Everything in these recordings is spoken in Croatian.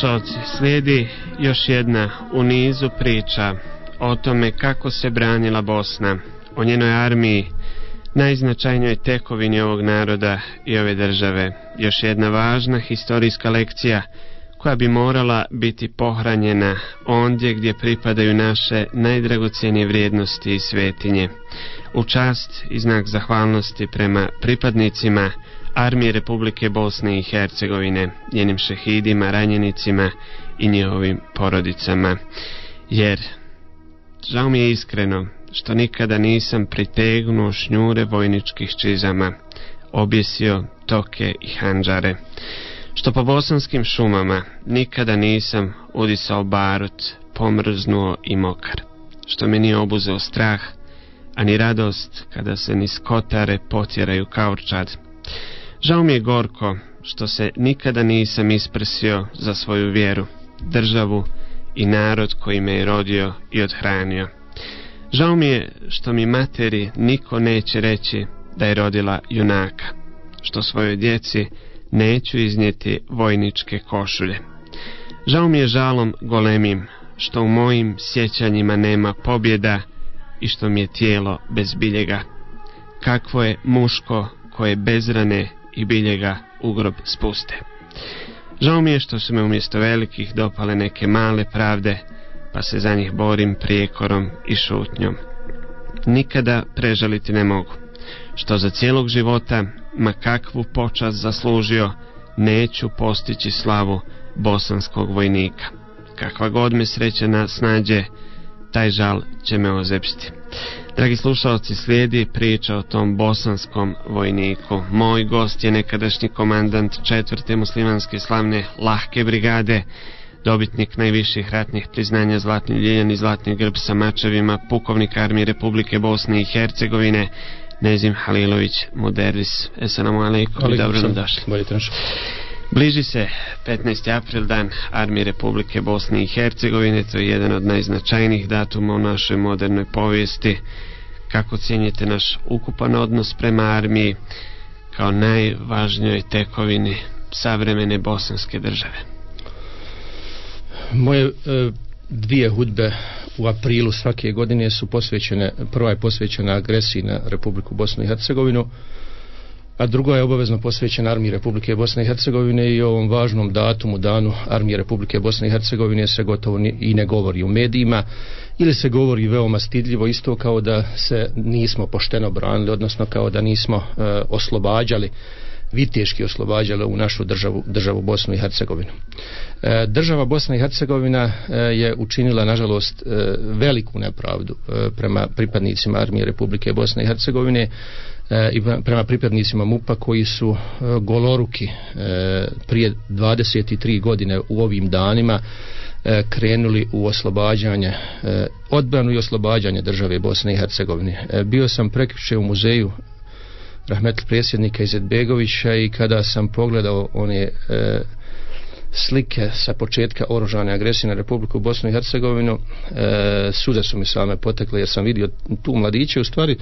slušalci, slijedi još jedna u nizu priča o tome kako se branila Bosna, o njenoj armiji, najznačajnijoj tekovini ovog naroda i ove države. Još jedna važna historijska lekcija koja bi morala biti pohranjena ondje gdje pripadaju naše najdragocjenije vrijednosti i svetinje. U čast i znak zahvalnosti prema pripadnicima armije Republike Bosne i Hercegovine, njenim šehidima, ranjenicima i njihovim porodicama. Jer, žao mi je iskreno, što nikada nisam pritegnuo šnjure vojničkih čizama, objesio toke i hanđare, što po bosanskim šumama nikada nisam udisao barut, pomrznuo i mokar, što mi nije obuzeo strah, ani radost kada se niz kotare potjeraju kaurčad. Žao mi je gorko što se nikada nisam isprsio za svoju vjeru, državu i narod koji me je rodio i odhranio. Žao mi je što mi materi niko neće reći da je rodila junaka, što svojoj djeci neću iznijeti vojničke košulje. Žao mi je žalom golemim što u mojim sjećanjima nema pobjeda i što mi je tijelo bez biljega. Kakvo je muško koje bez i biljega u grob spuste. Žao mi je što su me umjesto velikih dopale neke male pravde, pa se za njih borim prijekorom i šutnjom. Nikada prežaliti ne mogu, što za cijelog života, ma kakvu počast zaslužio, neću postići slavu bosanskog vojnika. Kakva god me sreća snađe, taj žal će me ozepsti. Dragi slušalci, slijedi priča o tom bosanskom vojniku. Moj gost je nekadašnji komandant četvrte muslimanske slavne lahke brigade, dobitnik najviših ratnih priznanja Zlatni Ljeljan i Zlatni grb sa mačevima, pukovnik armije Republike Bosne i Hercegovine, Nezim Halilović Muderis. Esalamu alaikum i dobro nam došli. Bliži se 15. april dan armije Republike Bosne i Hercegovine, to je jedan od najznačajnijih datuma u našoj modernoj povijesti. Kako cijenjete naš ukupan odnos prema armiji kao najvažnijoj tekovini savremene bosanske države? Moje e, dvije hudbe u aprilu svake godine su posvećene, prva je posvećena agresiji na Republiku Bosnu i Hercegovinu, a druga je obavezno posvećena armiji Republike Bosne i Hercegovine i ovom važnom datumu danu armije Republike Bosne i Hercegovine se gotovo i ne govori u medijima ili se govori veoma stidljivo isto kao da se nismo pošteno branili odnosno kao da nismo e, oslobađali viteški oslobađali u našu državu, državu Bosnu i Hercegovinu. E, država Bosna i Hercegovina e, je učinila nažalost veliku nepravdu prema pripadnicima armije Republike Bosne i Hercegovine E, i prema pripadnicima MUPA koji su e, goloruki e, prije 23 godine u ovim danima krenuli u oslobađanje odbranu i oslobađanje države Bosne i Hercegovine. Bio sam prekriče u muzeju Rahmetl predsjednika Izetbegovića i kada sam pogledao one slike sa početka oružane agresije na Republiku Bosnu i Hercegovinu suze su mi same potekle jer sam vidio tu mladiće u stvari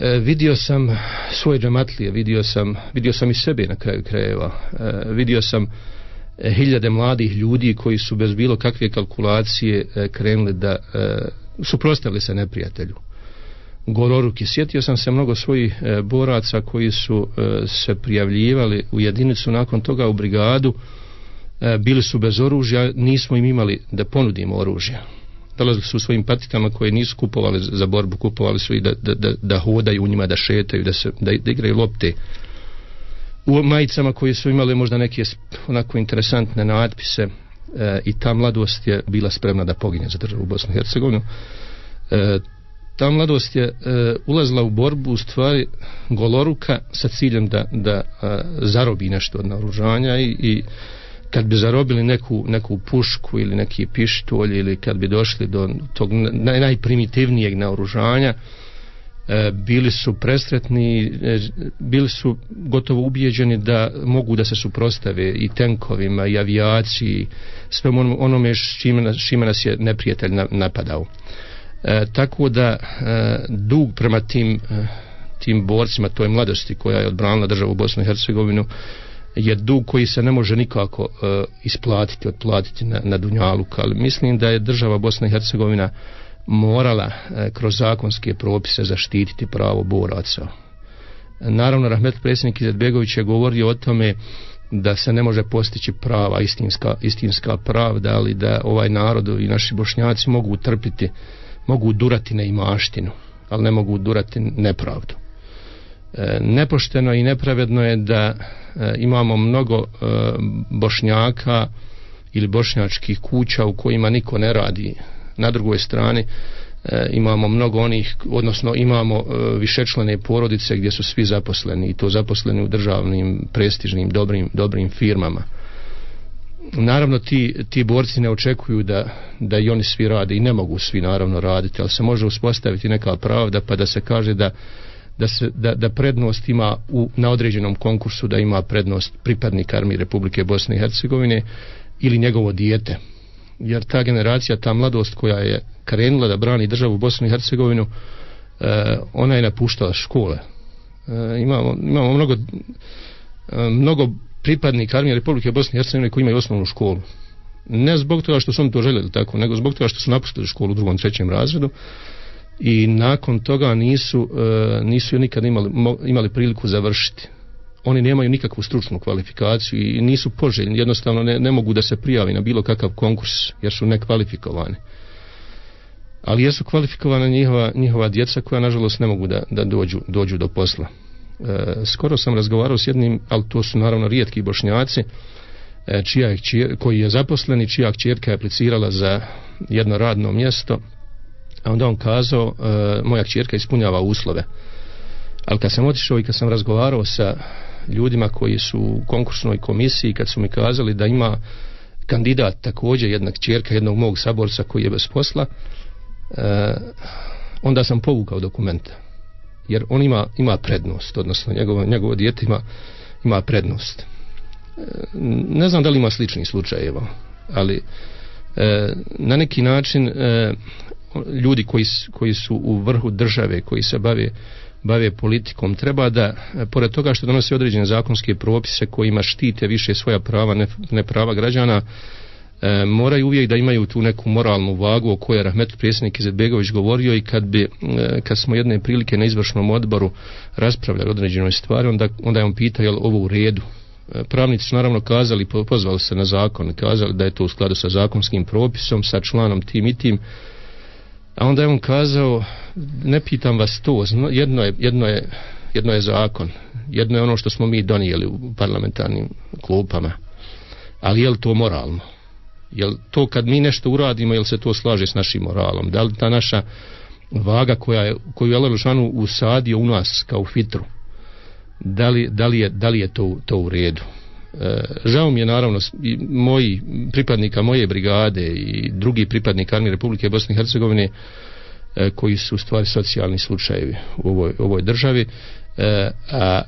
E, vidio sam svoje džamatlije, vidio sam, vidio sam i sebe na kraju krajeva, e, vidio sam e, hiljade mladih ljudi koji su bez bilo kakve kalkulacije krenuli da suprostavili se neprijatelju. Gororuki. Sjetio sam se mnogo svojih boraca koji su se prijavljivali u jedinicu nakon toga u brigadu, bili su bez oružja, nismo im imali da ponudimo oružje dolazili su u svojim patikama koje nisu kupovali za borbu, kupovali su i da, da, da, da hodaju u njima, da šetaju, da, se, da, igraju lopte. U majicama koje su imale možda neke onako interesantne natpise e, i ta mladost je bila spremna da poginje za državu Bosnu i Hercegovinu. E, ta mladost je e, ulazila u borbu u stvari goloruka sa ciljem da, da zarobi nešto od naoružanja i, i kad bi zarobili neku, neku pušku ili neki pištolj ili kad bi došli do tog naj, najprimitivnijeg naoružanja e, bili su presretni e, bili su gotovo ubijeđeni da mogu da se suprostave i tenkovima i avijaciji sve onome čime, čime nas je neprijatelj napadao. E, tako da dug prema tim tim borcima toj mladosti koja je odbranila državu Bosnu i Hercegovinu je dug koji se ne može nikako uh, isplatiti, otplatiti na, na Dunjaluk, ali mislim da je država Bosna i Hercegovina morala uh, kroz zakonske propise zaštititi pravo boraca. Naravno, Rahmet predsjednik Izetbegović je govorio o tome da se ne može postići prava, istinska, istinska pravda, ali da ovaj narod i naši bošnjaci mogu utrpiti, mogu durati na imaštinu, ali ne mogu durati nepravdu. E, nepošteno i nepravedno je da e, imamo mnogo e, bošnjaka ili bošnjačkih kuća u kojima niko ne radi. Na drugoj strani imamo mnogo onih odnosno imamo višečlane porodice gdje su svi zaposleni i to zaposleni u državnim prestižnim dobrim, dobrim firmama. Naravno ti, ti borci ne očekuju da, da i oni svi rade i ne mogu svi naravno raditi ali se može uspostaviti neka pravda pa da se kaže da da, se, da, da prednost ima u, na određenom konkursu da ima prednost pripadnik armije Republike Bosne i Hercegovine ili njegovo dijete. Jer ta generacija, ta mladost koja je krenula da brani državu Bosnu i Hercegovinu eh, ona je napuštala škole. Eh, imamo, imamo mnogo eh, mnogo pripadnika armije Republike Bosne i Hercegovine koji imaju osnovnu školu. Ne zbog toga što su oni to željeli tako, nego zbog toga što su napustili školu u drugom, trećem razredu i nakon toga nisu uh, nisu nikad imali, imali priliku završiti. Oni nemaju nikakvu stručnu kvalifikaciju i nisu poželjni, jednostavno ne, ne mogu da se prijavi na bilo kakav konkurs jer su nekvalifikovani. Ali jesu kvalifikovana njihova, njihova djeca koja nažalost ne mogu da, da dođu, dođu do posla. E, skoro sam razgovarao s jednim ali to su naravno rijetki bošnjaci e, čija je čir, koji je zaposlen i čija čirka je aplicirala za jedno radno mjesto a onda on kazao e, moja kćerka ispunjava uslove. Ali kad sam otišao i kad sam razgovarao sa ljudima koji su u konkursnoj komisiji kad su mi kazali da ima kandidat također jedna kćerka jednog mog saborca koji je bez posla e, onda sam povukao dokumenta jer on ima, ima prednost odnosno njegovo, njegovo dijete ima, ima prednost. E, ne znam da li ima slični slučajeva ali na neki način ljudi koji, koji su u vrhu države, koji se bave, bave politikom, treba da, pored toga što donose određene zakonske propise kojima štite više svoja prava, ne, ne prava građana, e, moraju uvijek da imaju tu neku moralnu vagu o kojoj je Rahmet predsjednik Izetbegović govorio i kad, bi, e, kad smo jedne prilike na izvršnom odboru raspravljali određenoj stvari, onda, onda je on pitao je li ovo u redu. E, pravnici su naravno kazali, pozvali se na zakon, kazali da je to u skladu sa zakonskim propisom, sa članom tim i tim, A onda je on kazao, ne pitam vas to, jedno je, jedno je, jedno je zakon, jedno je ono što smo mi donijeli u parlamentarnim klupama, ali je li to moralno? Je li to kad mi nešto uradimo, je li se to slaže s našim moralom? Da li ta naša vaga koja je, koju je Alelušanu usadio u nas kao fitru, da li, da li, je, da li je to, to u redu? E, žao mi je naravno i moji pripadnika moje brigade i drugi pripadnik armije Republike Bosne i Hercegovine e, koji su u stvari socijalni slučajevi u ovoj, ovoj državi. E, a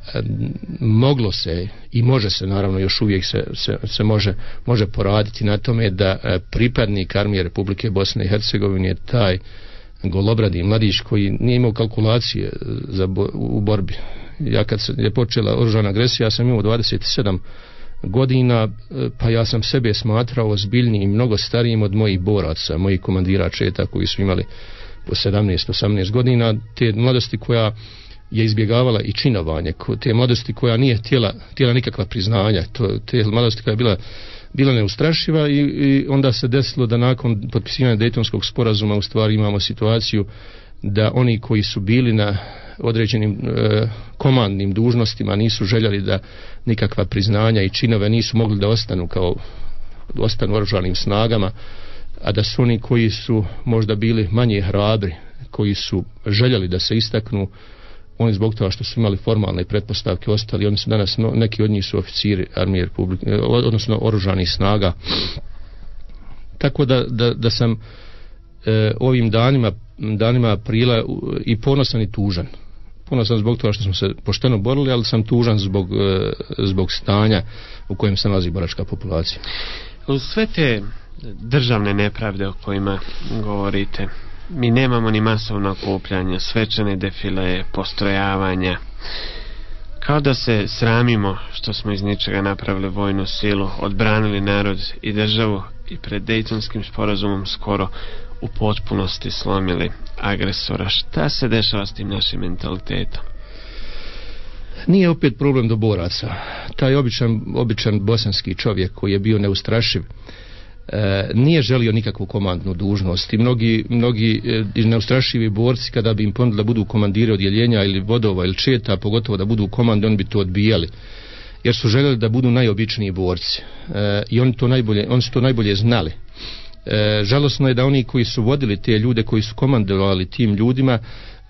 moglo se i može se naravno još uvijek se, se, se može, može poraditi na tome da pripadnik armije Republike Bosne i Hercegovine je taj golobradi mladić koji nije imao kalkulacije za bo, u borbi. Ja kad se je počela oružana agresija ja sam imao 27 godina, e, pa ja sam sebe smatrao ozbiljniji i mnogo starijim od mojih boraca, mojih komandira četa koji su imali po 17-18 godina, te mladosti koja je izbjegavala i činovanje, te mladosti koja nije htjela, htjela nikakva priznanja, to, te mladosti koja je bila bila neustrašiva i, i onda se desilo da nakon potpisivanja Dejtonskog sporazuma u stvari imamo situaciju da oni koji su bili na određenim e, komandnim dužnostima nisu željeli da nikakva priznanja i činove nisu mogli da ostanu kao ostanu oružanim snagama a da su oni koji su možda bili manje hrabri koji su željeli da se istaknu oni zbog toga što su imali formalne pretpostavke ostali, oni su danas no, neki od njih su oficiri armije republike e, odnosno oružanih snaga. Tako da, da, da sam e, ovim danima danima aprila i ponosan i tužan ponosan zbog toga što smo se pošteno borili, ali sam tužan zbog, e, zbog stanja u kojem se nalazi boračka populacija. U sve te državne nepravde o kojima govorite, mi nemamo ni masovno okupljanje, svečane defile, postrojavanja. Kao da se sramimo što smo iz ničega napravili vojnu silu, odbranili narod i državu i pred Dejtonskim sporazumom skoro u potpunosti slomili agresora. Šta se dešava s tim našim mentalitetom? Nije opet problem do boraca. Taj običan, običan bosanski čovjek koji je bio neustrašiv, e, nije želio nikakvu komandnu dužnost i mnogi, mnogi e, neustrašivi borci kada bi im ponudili da budu komandiri odjeljenja ili vodova ili četa, pogotovo da budu u komandi, oni bi to odbijali jer su željeli da budu najobičniji borci e, i oni, to najbolje, oni su to najbolje znali e, žalosno je da oni koji su vodili te ljude koji su komandovali tim ljudima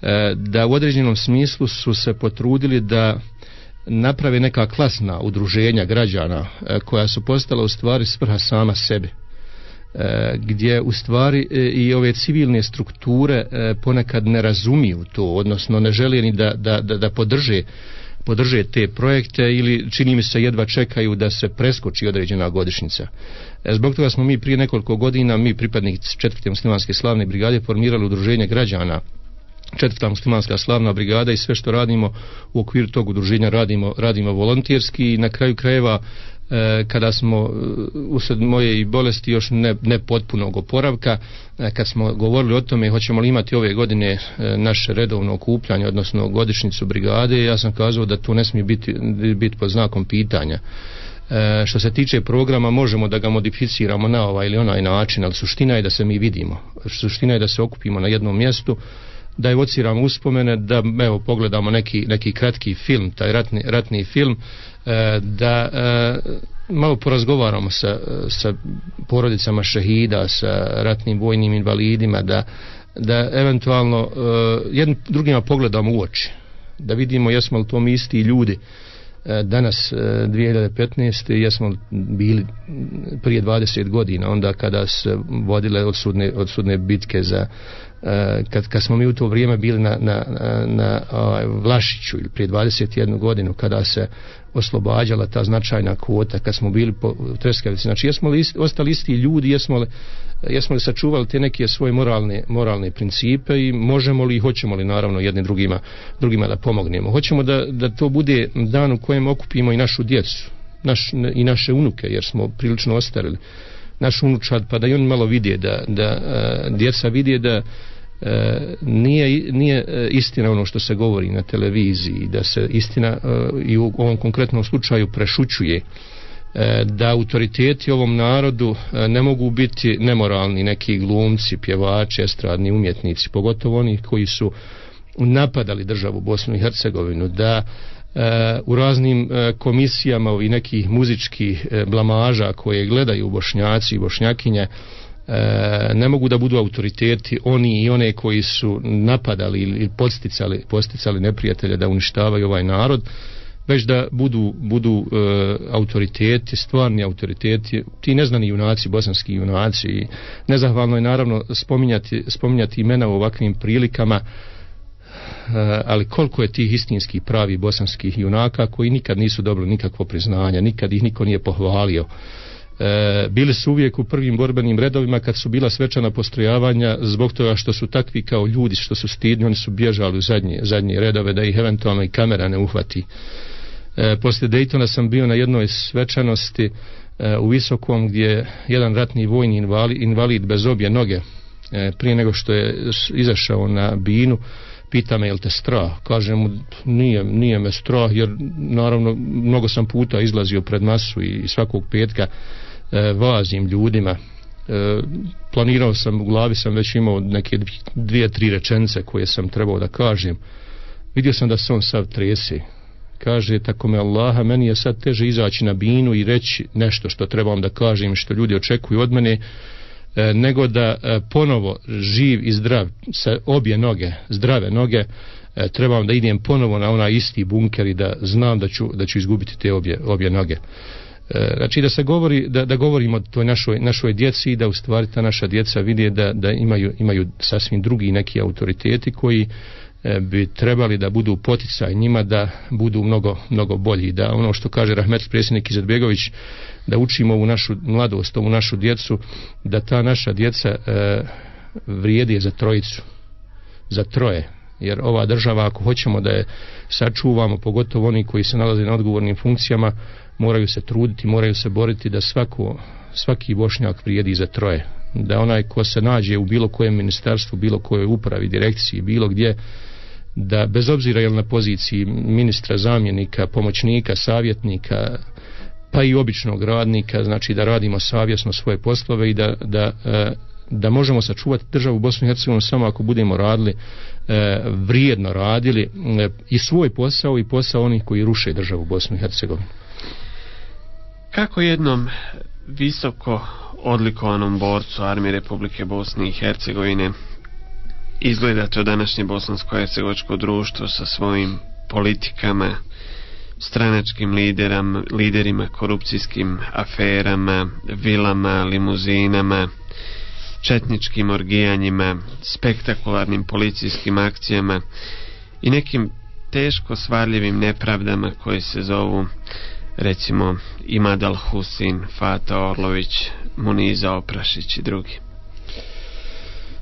e, da u određenom smislu su se potrudili da naprave neka klasna udruženja građana e, koja su postala u stvari svrha sama sebi e, gdje u stvari e, i ove civilne strukture e, ponekad ne razumiju to odnosno ne žele ni da, da, da, da podrže podrže te projekte ili čini mi se jedva čekaju da se preskoči određena godišnjica. E, zbog toga smo mi prije nekoliko godina, mi pripadnici četvrte muslimanske slavne brigade formirali udruženje građana četvrta muslimanska slavna brigada i sve što radimo u okviru tog udruženja radimo, radimo volontirski i na kraju krajeva kada smo e, usled moje i bolesti još ne, ne potpunog oporavka e, kad smo govorili o tome hoćemo li imati ove godine e, naše redovno okupljanje odnosno godišnicu brigade ja sam kazao da to ne smije biti, biti pod znakom pitanja. E, što se tiče programa možemo da ga modificiramo na ovaj ili onaj način ali suština je da se mi vidimo. Suština je da se okupimo na jednom mjestu da evociramo uspomene da evo pogledamo neki, neki kratki film taj ratni, ratni film e, da e, malo porazgovaramo sa, sa porodicama šehida sa ratnim vojnim invalidima da, da eventualno e, jednim drugima pogledamo u oči da vidimo jesmo li to mi isti ljudi danas 2015. E, jesmo bili prije 20 godina onda kada se vodile odsudne, odsudne bitke za kad, kad smo mi u to vrijeme bili na, na, na, na ovaj, Vlašiću ili prije 21 godinu kada se oslobađala ta značajna kvota kad smo bili po Treskavici znači jesmo li isti, ostali isti ljudi jesmo li, jesmo li sačuvali te neke svoje moralne, moralne principe i možemo li i hoćemo li naravno jednim drugima, drugima da pomognemo? Hoćemo da, da to bude dan u kojem okupimo i našu djecu naš, i naše unuke jer smo prilično ostarili naš unučad pa da i oni malo vidje da, da a, djeca vidje da E, nije, nije e, istina ono što se govori na televiziji da se istina e, i u ovom konkretnom slučaju prešućuje e, da autoriteti ovom narodu e, ne mogu biti nemoralni neki glumci, pjevači, estradni umjetnici, pogotovo oni koji su napadali državu Bosnu i Hercegovinu, da e, u raznim e, komisijama i nekih muzičkih e, blamaža koje gledaju bošnjaci i bošnjakinje e, ne mogu da budu autoriteti oni i one koji su napadali ili posticali, posticali neprijatelje da uništavaju ovaj narod već da budu, budu e, autoriteti, stvarni autoriteti. Ti neznani junaci, bosanski junaci nezahvalno je naravno spominjati, spominjati imena u ovakvim prilikama e, ali koliko je tih istinskih pravi bosanskih junaka koji nikad nisu dobili nikakvo priznanje, nikad ih niko nije pohvalio? E, bili su uvijek u prvim borbenim redovima kad su bila svečana postrojavanja zbog toga što su takvi kao ljudi što su stidni, oni su bježali u zadnje, zadnje redove da ih eventualno i kamera ne uhvati. E, poslije Daytona sam bio na jednoj svečanosti e, u Visokom gdje jedan ratni vojni invalid, invalid bez obje noge prije nego što je izašao na binu pita me jel te strah? Kažem mu nije, nije me strah jer naravno mnogo sam puta izlazio pred masu i svakog petka e, vazim ljudima. E, planirao sam u glavi sam već imao neke dvije, tri rečence koje sam trebao da kažem. Vidio sam da se on sav trese. Kaže tako me Allaha meni je sad teže izaći na binu i reći nešto što trebam da kažem što ljudi očekuju od mene nego da e, ponovo živ i zdrav sa obje noge, zdrave noge e, trebam da idem ponovo na onaj isti bunker i da znam da ću, da ću izgubiti te obje, obje noge. E, znači da se govori da, da govorimo toj našoj, našoj djeci i da u stvari ta naša djeca vidi da, da imaju, imaju sasvim drugi neki autoriteti koji e, bi trebali da budu poticaj njima da budu mnogo, mnogo bolji. Da ono što kaže Rahmet predsjednik Izetbegović da učimo u našu mladost u našu djecu da ta naša djeca e, vrijedi za trojicu za troje. Jer ova država ako hoćemo da je sačuvamo pogotovo oni koji se nalaze na odgovornim funkcijama moraju se truditi, moraju se boriti da svako, svaki bošnjak vrijedi za troje. Da onaj ko se nađe u bilo kojem ministarstvu, bilo kojoj upravi, direkciji, bilo gdje da bez obzira je na poziciji ministra, zamjenika, pomoćnika, savjetnika pa i običnog radnika znači da radimo savjesno svoje poslove i da, da, e, da možemo sačuvati državu Bosnu i Hercegovinu samo ako budemo radili e, vrijedno radili e, i svoj posao i posao onih koji ruše državu Bosnu i Hercegovinu. Kako jednom visoko odlikovanom borcu armije Republike Bosne i Hercegovine izgleda to današnje bosansko-hercegovačko društvo sa svojim politikama, stranačkim lideram, liderima, korupcijskim aferama, vilama, limuzinama, četničkim orgijanjima, spektakularnim policijskim akcijama i nekim teško svarljivim nepravdama koje se zovu recimo Imadal Husin, Fata Orlović, Muniza Oprašić i drugi.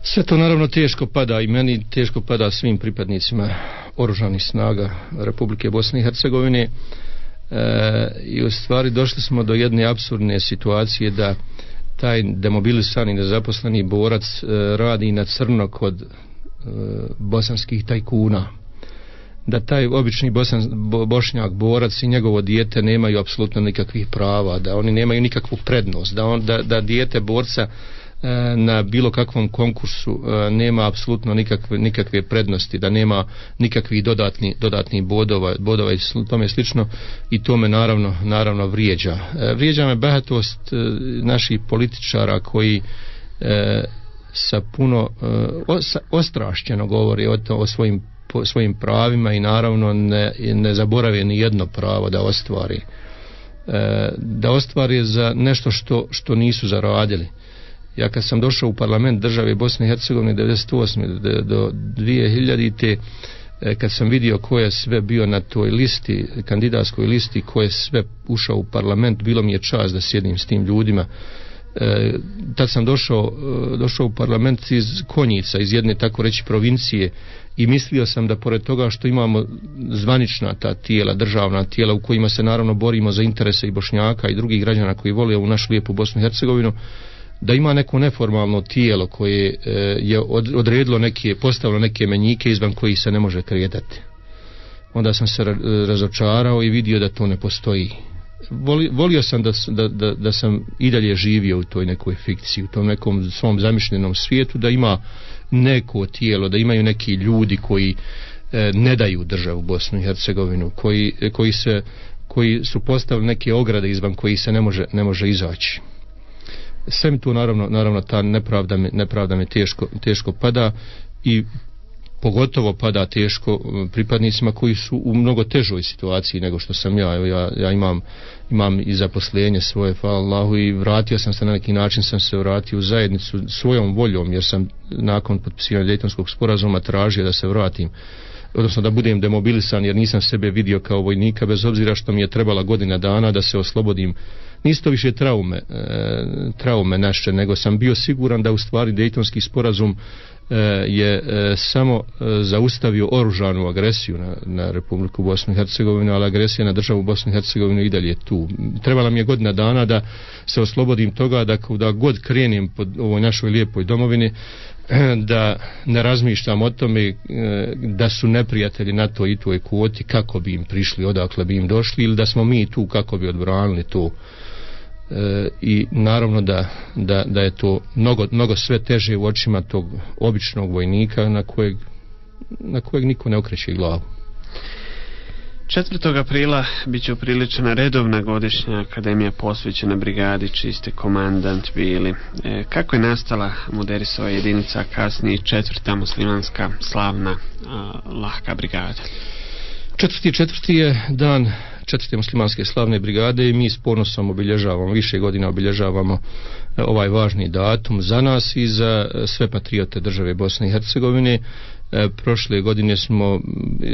Sve to naravno teško pada i meni teško pada svim pripadnicima oružanih snaga Republike Bosne i Hercegovine. E, i u stvari došli smo do jedne absurdne situacije da taj demobilisani nezaposleni borac e, radi na crno kod e, bosanskih tajkuna. Da taj obični bosan, bo, bošnjak borac i njegovo dijete nemaju apsolutno nikakvih prava da oni nemaju nikakvu prednost da, on, da, da dijete borca na bilo kakvom konkursu e, nema apsolutno nikakve, nikakve prednosti da nema nikakvih dodatni, dodatnih bodova, bodova i tome slično. I to me naravno, naravno vrijeđa. E, vrijeđa me bahatost naših političara koji sa puno ostrašćeno govori o, to, o svojim po svojim pravima i naravno ne, ne zaborave ni jedno pravo da ostvari e, da ostvari za nešto što, što nisu zaradili ja kad sam došao u parlament države Bosne i Hercegovine 98. do, do 2000. Te, e, kad sam vidio ko je sve bio na toj listi kandidatskoj listi ko je sve ušao u parlament bilo mi je čast da sjedim s tim ljudima e, tad sam došao, e, došao u parlament iz Konjica, iz jedne tako reći provincije i mislio sam da pored toga što imamo zvanična ta tijela, državna tijela u kojima se naravno borimo za interese i bošnjaka i drugih građana koji vole u našu lijepu Bosnu i Hercegovinu, da ima neko neformalno tijelo koje e, je od, odredilo neke, postavilo neke menjike izvan koji se ne može kretati. Onda sam se razočarao i vidio da to ne postoji voli, volio sam da, da, da, da sam i dalje živio u toj nekoj fikciji, u tom nekom svom zamišljenom svijetu, da ima neko tijelo, da imaju neki ljudi koji e, ne daju državu Bosnu i Hercegovinu, koji, koji, se, koji su postavili neke ograde izvan koji se ne može, ne može izaći. Sve mi tu naravno, naravno ta nepravda mi, nepravda mi teško, teško pada i pogotovo pada teško uh, pripadnicima koji su u mnogo težoj situaciji nego što sam ja. Evo ja, ja imam, imam i zaposlenje svoje, hvala Allahu, i vratio sam se na neki način, sam se vratio u zajednicu svojom voljom, jer sam nakon potpisivanja Dejtonskog sporazuma tražio da se vratim odnosno da budem demobilisan jer nisam sebe vidio kao vojnika bez obzira što mi je trebala godina dana da se oslobodim. Nisu to više traume e, traume naše nego sam bio siguran da u stvari Dejtonski sporazum je e, samo e, zaustavio oružanu agresiju na, na Republiku Bosnu i Hercegovinu, ali agresija na državu Bosnu i Hercegovinu i dalje tu. Trebala mi je godina dana da se oslobodim toga da, da god krenem po ovoj našoj lijepoj domovini da ne razmišljam o tome da su neprijatelji na to i toj kvoti kako bi im prišli, odakle bi im došli ili da smo mi tu kako bi odbranili to e, i naravno da, da, da je to mnogo, mnogo sve teže u očima tog običnog vojnika na kojeg, na kojeg niko ne okreće glavu. 4. aprila bit će upriličena redovna godišnja akademija posvećena brigadi čiste komandant bili. E, kako je nastala Muderisova jedinica, kasnije četvrta muslimanska slavna a, lahka brigada? Četvrti, četvrti je dan četvrte muslimanske slavne brigade i mi s ponosom obilježavamo, više godina obilježavamo e, ovaj važni datum za nas i za e, sve patriote države Bosne i Hercegovine E, prošle godine smo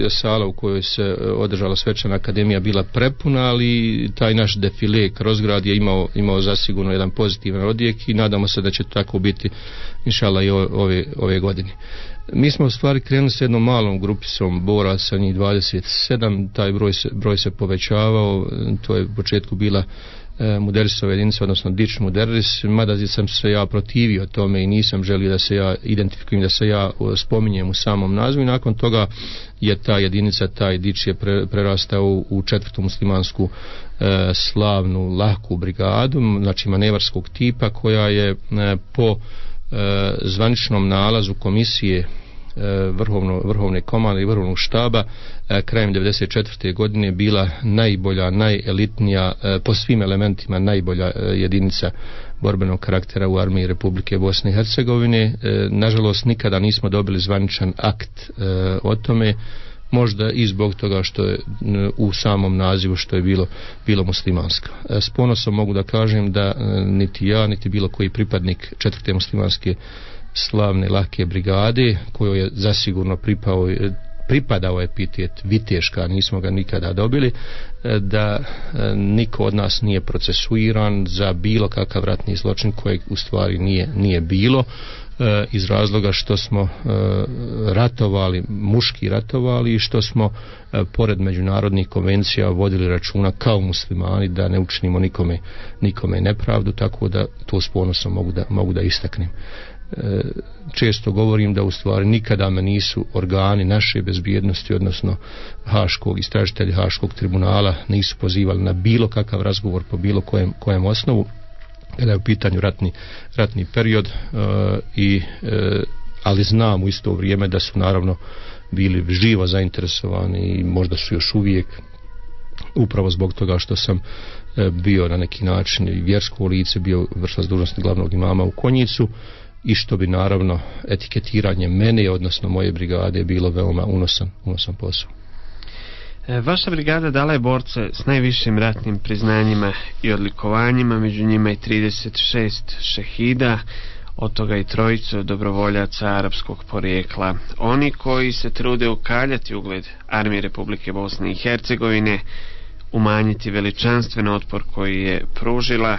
sala u kojoj se održala svečana akademija bila prepuna, ali taj naš defile kroz grad je imao, imao zasigurno jedan pozitivan odjek i nadamo se da će tako biti inšala i ove, ove godine. Mi smo u stvari krenuli s jednom malom grupisom boraca, njih 27, taj broj se, broj se povećavao, to je u početku bila e, Muderisova jedinica, odnosno Dič Muderis, mada sam se ja protivio tome i nisam želio da se ja identifikujem, da se ja spominjem u samom nazvu i nakon toga je ta jedinica, taj Dič je pre, prerastao u, četvrtu muslimansku e, slavnu lahku brigadu, znači manevarskog tipa koja je e, po e, zvaničnom nalazu komisije E, vrhovno, vrhovne komande i vrhovnog štaba e, krajem 94. godine bila najbolja, najelitnija e, po svim elementima najbolja jedinica borbenog karaktera u armiji Republike Bosne i Hercegovine. Nažalost nikada nismo dobili zvaničan akt o tome možda i zbog toga što je u samom nazivu što je bilo bilo muslimanska. S ponosom mogu da kažem da niti ja, niti bilo koji pripadnik četvrte muslimanske slavne lake brigade kojoj je zasigurno pripao pripadao epitet Viteška, nismo ga nikada dobili, e, da e, niko od nas nije procesuiran za bilo kakav ratni zločin kojeg u stvari nije, nije bilo e, iz razloga što smo ratovali, muški ratovali i što smo pored međunarodnih konvencija vodili računa kao muslimani da ne učinimo nikome, nikome nepravdu, tako da to s ponosom mogu da, mogu da istaknem. Često govorim da u stvari nikada me nisu organi naše bezbjednosti odnosno Haškog istražitelji Haškog tribunala nisu pozivali na bilo kakav razgovor po bilo kojem, kojem osnovu kada je u pitanju ratni, ratni period uh, i uh, ali znam u isto vrijeme da su naravno bili živo zainteresovani i možda su još uvijek upravo zbog toga što sam uh, bio na neki način vjersko lice bio vršlac dužnosti glavnog imama u Konjicu i što bi naravno etiketiranje mene, odnosno moje brigade, bilo veoma unosan, unosan posao. E, vaša brigada dala je borce s najvišim ratnim priznanjima i odlikovanjima, među njima i 36 šehida, od toga i trojicu dobrovoljaca arapskog porijekla. Oni koji se trude ukaljati ugled Armije Republike Bosne i Hercegovine, umanjiti veličanstven otpor koji je pružila,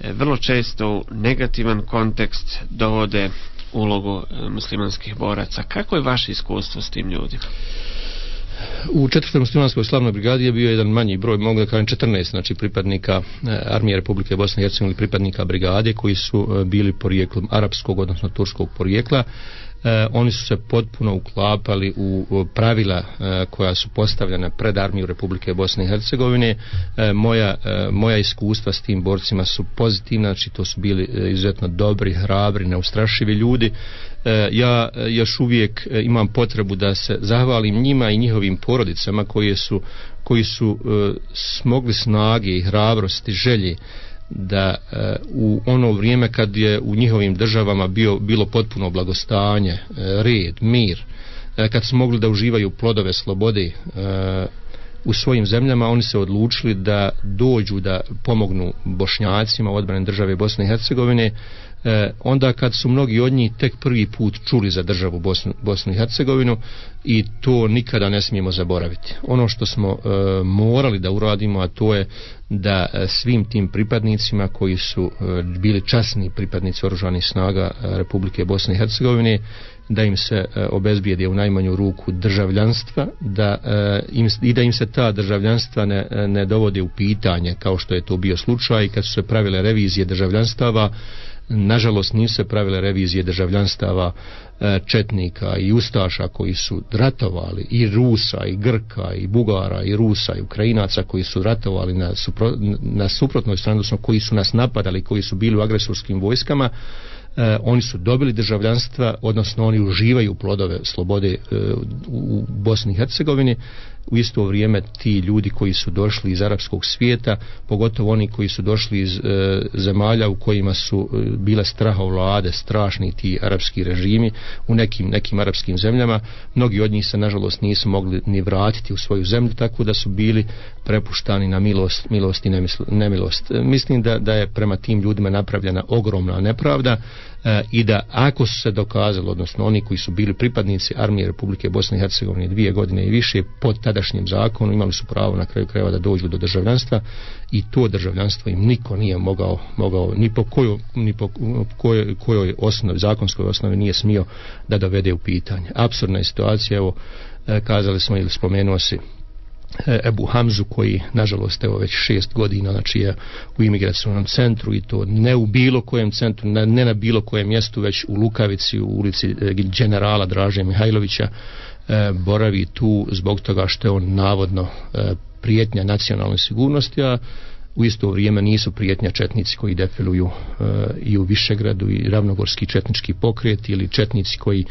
E, vrlo često u negativan kontekst dovode ulogu e, muslimanskih boraca. Kako je vaše iskustvo s tim ljudima? U četvrtoj muslimanskoj slavnoj brigadi je bio jedan manji broj, mogu da kažem 14, znači pripadnika e, armije Republike Bosne i Hercegovine pripadnika brigade koji su bili porijeklom arapskog, odnosno turskog porijekla e, oni su se potpuno uklapali u, pravila e, koja su postavljena pred armiju Republike Bosne i Hercegovine. E, moja, moja iskustva s tim borcima su pozitivna, znači to su bili izuzetno dobri, hrabri, neustrašivi ljudi. Ja još uvijek imam potrebu da se zahvalim njima i njihovim porodicama koji su, koji su smogli snage i hrabrosti, želje da e, u ono vrijeme kad je u njihovim državama bio bilo potpuno blagostanje, e, red, mir, e, kad su mogli da uživaju plodove slobode e, u svojim zemljama, oni se odlučili da dođu da pomognu bošnjacima u odbrani države Bosne i Hercegovine, onda kad su mnogi od njih tek prvi put čuli za državu Bosnu, Bosnu i Hercegovinu i to nikada ne smijemo zaboraviti. Ono što smo e, morali da uradimo, a to je da e, svim tim pripadnicima koji su e, bili časni pripadnici oružanih snaga e, Republike Bosne i Hercegovine, da im se e, obezbijedi u najmanju ruku državljanstva da, e, im, i da im se ta državljanstva ne, ne dovode u pitanje kao što je to bio slučaj kad su se pravile revizije državljanstava nažalost nisu se pravile revizije državljanstava e, četnika i ustaša koji su ratovali i Rusa i Grka i Bugara i Rusa i Ukrajinaca koji su ratovali na, supro, na suprotnoj strani odnosno koji su nas napadali koji su bili u agresorskim vojskama e, oni su dobili državljanstva odnosno oni uživaju plodove slobode e, u Bosni i Hercegovini u isto vrijeme ti ljudi koji su došli iz arapskog svijeta, pogotovo oni koji su došli iz e, zemalja u kojima su e, bile vlade, strašni ti arapski režimi u nekim, nekim arapskim zemljama, mnogi od njih se nažalost nisu mogli ni vratiti u svoju zemlju, tako da su bili prepuštani na milost, milost i nemilost. E, mislim da, da je prema tim ljudima napravljena ogromna nepravda E, i da ako su se dokazalo, odnosno oni koji su bili pripadnici armije Republike Bosne i Hercegovine dvije godine i više pod tadašnjim zakonom imali su pravo na kraju krajeva da dođu do državljanstva i to državljanstvo im niko nije mogao, mogao ni po kojoj, ni po kojoj, kojoj osnovi, zakonskoj osnovi nije smio da dovede u pitanje. Apsurdna je situacija, evo e, kazali smo ili spomenuo si E, Ebu Hamzu koji nažalost evo već šest godina znači je u imigracijnom centru i to ne u bilo kojem centru ne na bilo kojem mjestu već u Lukavici u ulici e, generala Draže Mihajlovića boravi tu zbog toga što je on navodno prijetnja nacionalnoj sigurnosti a u isto vrijeme nisu prijetnja četnici koji defiluju i u Višegradu i ravnogorski četnički pokret ili četnici koji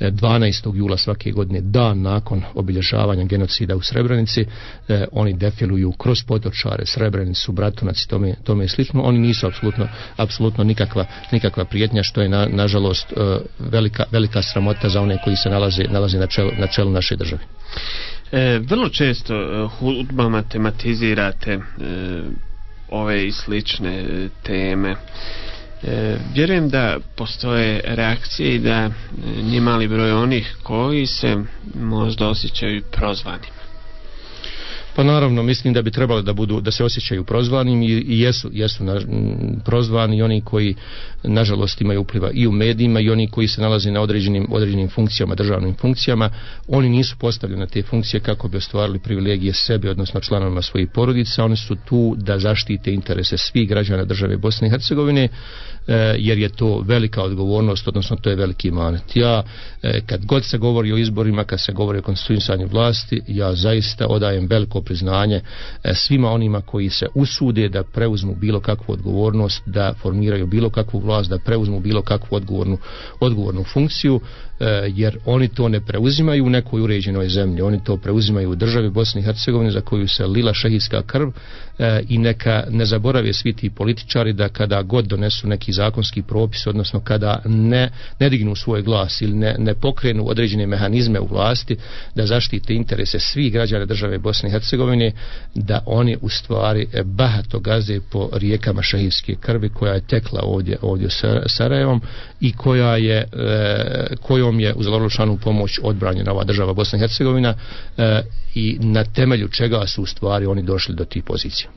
12. jula svake godine dan nakon obilježavanja genocida u Srebrenici e, oni defiluju kroz potočare Srebrenicu, Bratunac i tome, tome slično oni nisu apsolutno, apsolutno nikakva, nikakva prijetnja što je na, nažalost e, velika, velika sramota za one koji se nalaze, nalaze na, čelu, na čelu naše države e, vrlo često e, hudbama tematizirate ove i slične teme E, vjerujem da postoje reakcije i da e, nije mali broj onih koji se možda osjećaju prozvanima. Pa naravno, mislim da bi trebalo da budu da se osjećaju prozvanim i, i jesu, jesu na, prozvani oni koji nažalost imaju upliva i u medijima i oni koji se nalaze na određenim određenim funkcijama, državnim funkcijama, oni nisu postavljeni na te funkcije kako bi ostvarili privilegije sebi, odnosno članovima svojih porodica, oni su tu da zaštite interese svih građana države Bosne i Hercegovine E, jer je to velika odgovornost, odnosno to je veliki manet. Ja, e, kad god se govori o izborima, kad se govori o konstituisanju vlasti, ja zaista odajem veliko priznanje e, svima onima koji se usude da preuzmu bilo kakvu odgovornost, da formiraju bilo kakvu vlast, da preuzmu bilo kakvu odgovornu, odgovornu funkciju, jer oni to ne preuzimaju u nekoj uređenoj zemlji, oni to preuzimaju u državi Bosne i Hercegovine za koju se lila šehijska krv i neka ne zaborave svi ti političari da kada god donesu neki zakonski propis, odnosno kada ne, ne dignu svoj glas ili ne, ne pokrenu određene mehanizme u vlasti da zaštite interese svih građana države Bosne i Hercegovine, da oni u stvari e, bahato gaze po rijekama šahijske krvi koja je tekla ovdje, ovdje Sarajevom i koja je, e, kojom je uz Lorošanu pomoć odbranjena ova država Bosna i Hercegovina e, i na temelju čega su u stvari oni došli do tih pozicija.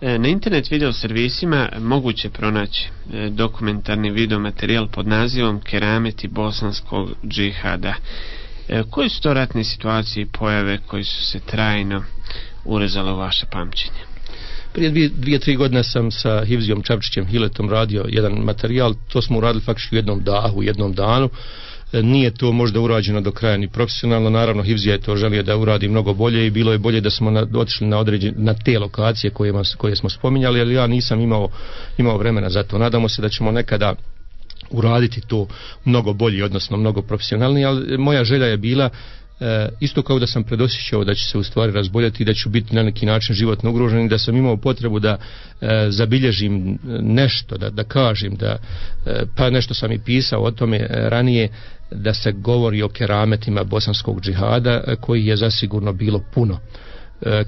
E, na internet video servisima moguće pronaći dokumentarni video materijal pod nazivom Kerameti bosanskog džihada. Koji su to ratne situacije i pojave koji su se trajno urezale u vaše pamćenje? Prije dvije, dvije, tri godine sam sa Hivzijom Čavčićem Hiletom radio jedan materijal, to smo uradili faktički u jednom dahu, u jednom danu. Nije to možda urađeno do kraja ni profesionalno, naravno Hivzija je to želio da uradi mnogo bolje i bilo je bolje da smo na, otišli na, određen, na te lokacije koje, koje smo spominjali, ali ja nisam imao, imao vremena za to. Nadamo se da ćemo nekada uraditi to mnogo bolje, odnosno mnogo profesionalnije, ali moja želja je bila E, isto kao da sam predosjećao da će se u stvari razboljati i da ću biti na neki način životno ugrožen i da sam imao potrebu da e, zabilježim nešto, da, da kažem da, e, pa nešto sam i pisao o tome ranije da se govori o kerametima bosanskog džihada e, koji je zasigurno bilo puno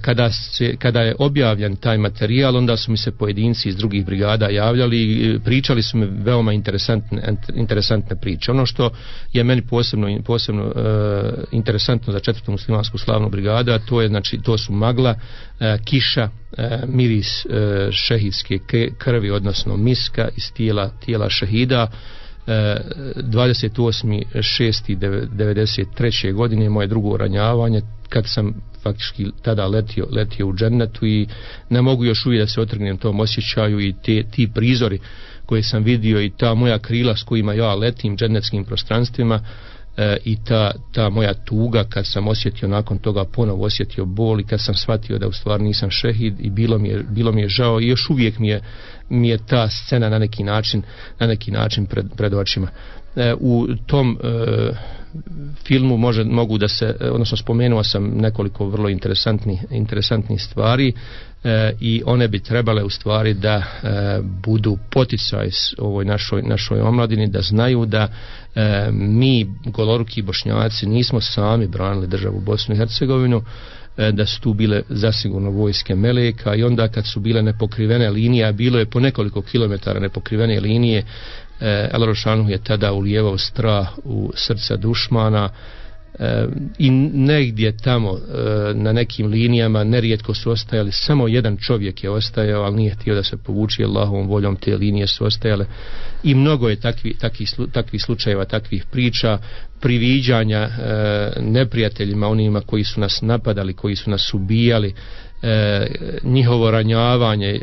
kada, se, kada je objavljen taj materijal onda su mi se pojedinci iz drugih brigada javljali i pričali su mi veoma interesantne, interesantne priče. Ono što je meni posebno, posebno uh, interesantno za četvrtu muslimansku slavnu brigadu a to je znači to su magla kiša uh, miris šehidske krvi odnosno miska iz tijela, tijela šehida 28.6.93. godine moje drugo ranjavanje kad sam faktički tada letio, letio u džennetu i ne mogu još uvijek da se otrgnem tom osjećaju i te, ti prizori koje sam vidio i ta moja krila s kojima ja letim džennetskim prostranstvima e, i ta, ta moja tuga kad sam osjetio nakon toga ponovo osjetio bol i kad sam shvatio da u stvari nisam šehid i bilo mi je, bilo mi je žao i još uvijek mi je, mi je ta scena na neki način na neki način pred, pred očima. E, u tom e, filmu može, mogu da se, odnosno spomenuo sam nekoliko vrlo interesantnih, interesantnih stvari e, i one bi trebale u stvari da e, budu poticaj ovoj našoj, našoj omladini, da znaju da e, mi goloruki bošnjaci nismo sami branili državu Bosnu i Hercegovinu, e, da su tu bile zasigurno vojske Meleka i onda kad su bile nepokrivene linije, bilo je po nekoliko kilometara nepokrivene linije, e, El je tada ulijevao strah u srca dušmana, e, i negdje tamo e, na nekim linijama nerijetko su ostajali samo jedan čovjek je ostajao ali nije htio da se povuči Allahovom voljom te linije su ostajale. I mnogo je takvi, takvi, takvih slučajeva takvih priča priviđanja e, neprijateljima onima koji su nas napadali koji su nas ubijali e, njihovo ranjavanje e,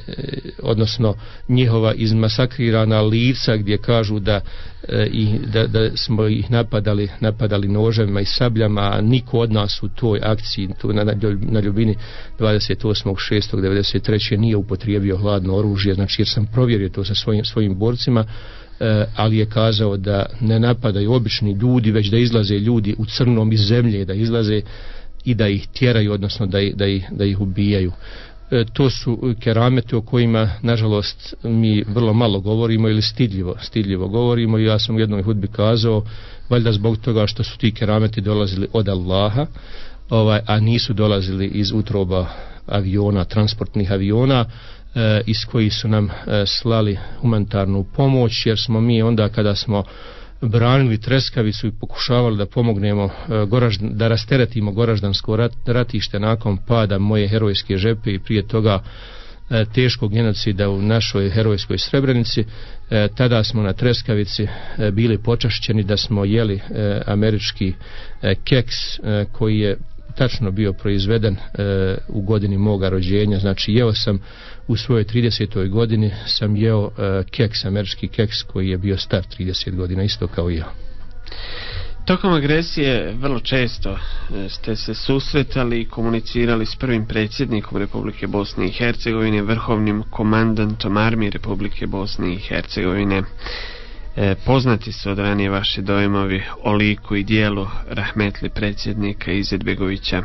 odnosno njihova izmasakrirana lica gdje kažu da, e, i, da, da smo ih napadali napadali noževima i sabljama a niko od nas u toj akciji tu na, na ljubini 28.6.93. nije upotrijebio hladno oružje znači jer sam provjerio to sa svojim, svojim borcima e, ali je kazao da ne napadaju obični ljudi već da izlaze ljudi u crnom iz zemlje da izlaze i da ih tjeraju, odnosno da, da, da ih ubijaju. E, to su keramete o kojima, nažalost, mi vrlo malo govorimo ili stidljivo, stidljivo govorimo i ja sam u jednoj hudbi kazao, valjda zbog toga što su ti kerameti dolazili od Allaha, ovaj, a nisu dolazili iz utroba aviona, transportnih aviona, e, iz koji su nam e, slali humanitarnu pomoć, jer smo mi onda kada smo branili treskavicu i pokušavali da pomognemo e, da rasteretimo goraždansko rat, ratište nakon pada moje herojske žepe i prije toga e, teškog genocida u našoj herojskoj srebrenici. E, tada smo na treskavici bili počašćeni da smo jeli američki keks koji je tačno bio proizveden e, u godini moga rođenja znači jeo sam u svojoj 30. godini sam jeo e, keks, američki keks koji je bio star 30 godina isto kao i ja Tokom agresije vrlo često e, ste se susretali i komunicirali s prvim predsjednikom Republike Bosne i Hercegovine, vrhovnim komandantom armije Republike Bosne i Hercegovine. E, poznati su od ranije vaše dojmovi o liku i dijelu rahmetli predsjednika Izetbegovića.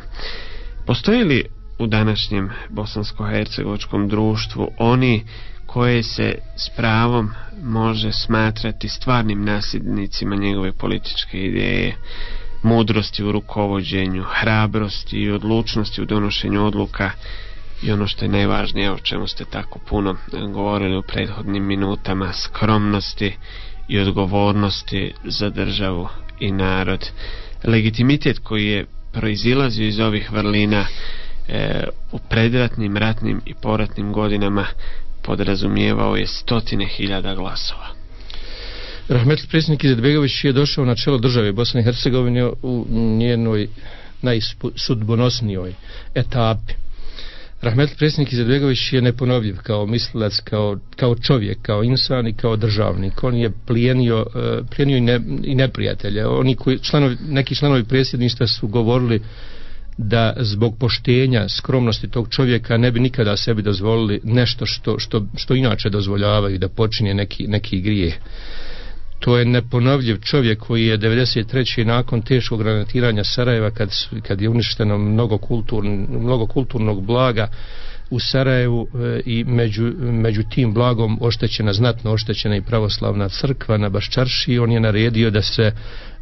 Postoji li u današnjem bosansko-hercegovačkom društvu oni koje se s pravom može smatrati stvarnim nasljednicima njegove političke ideje, mudrosti u rukovođenju, hrabrosti i odlučnosti u donošenju odluka i ono što je najvažnije o čemu ste tako puno govorili u prethodnim minutama, skromnosti i odgovornosti za državu i narod. Legitimitet koji je proizilazio iz ovih vrlina e, u predratnim, ratnim i poratnim godinama podrazumijevao je stotine hiljada glasova. Rahmetli predsjednik Izetbegović je došao na čelo države Bosne i Hercegovine u njenoj najsudbonosnijoj etapi. Rahmetli predsjednik Izetbegović je neponovljiv kao mislilac, kao, kao čovjek, kao insan i kao državnik. On je plijenio, uh, plijenio i, ne, i neprijatelje. Oni koji, članovi, neki članovi predsjedništva su govorili da zbog poštenja, skromnosti tog čovjeka ne bi nikada sebi dozvolili nešto što, što, što inače dozvoljavaju da počinje neki, neki grije. To je neponovljiv čovjek koji je 93. nakon teškog granatiranja Sarajeva kad, kad je uništeno mnogo, kulturn, mnogo kulturnog blaga u Sarajevu e, i među, među tim blagom oštećena, znatno oštećena i pravoslavna crkva na Baščarši on je naredio da se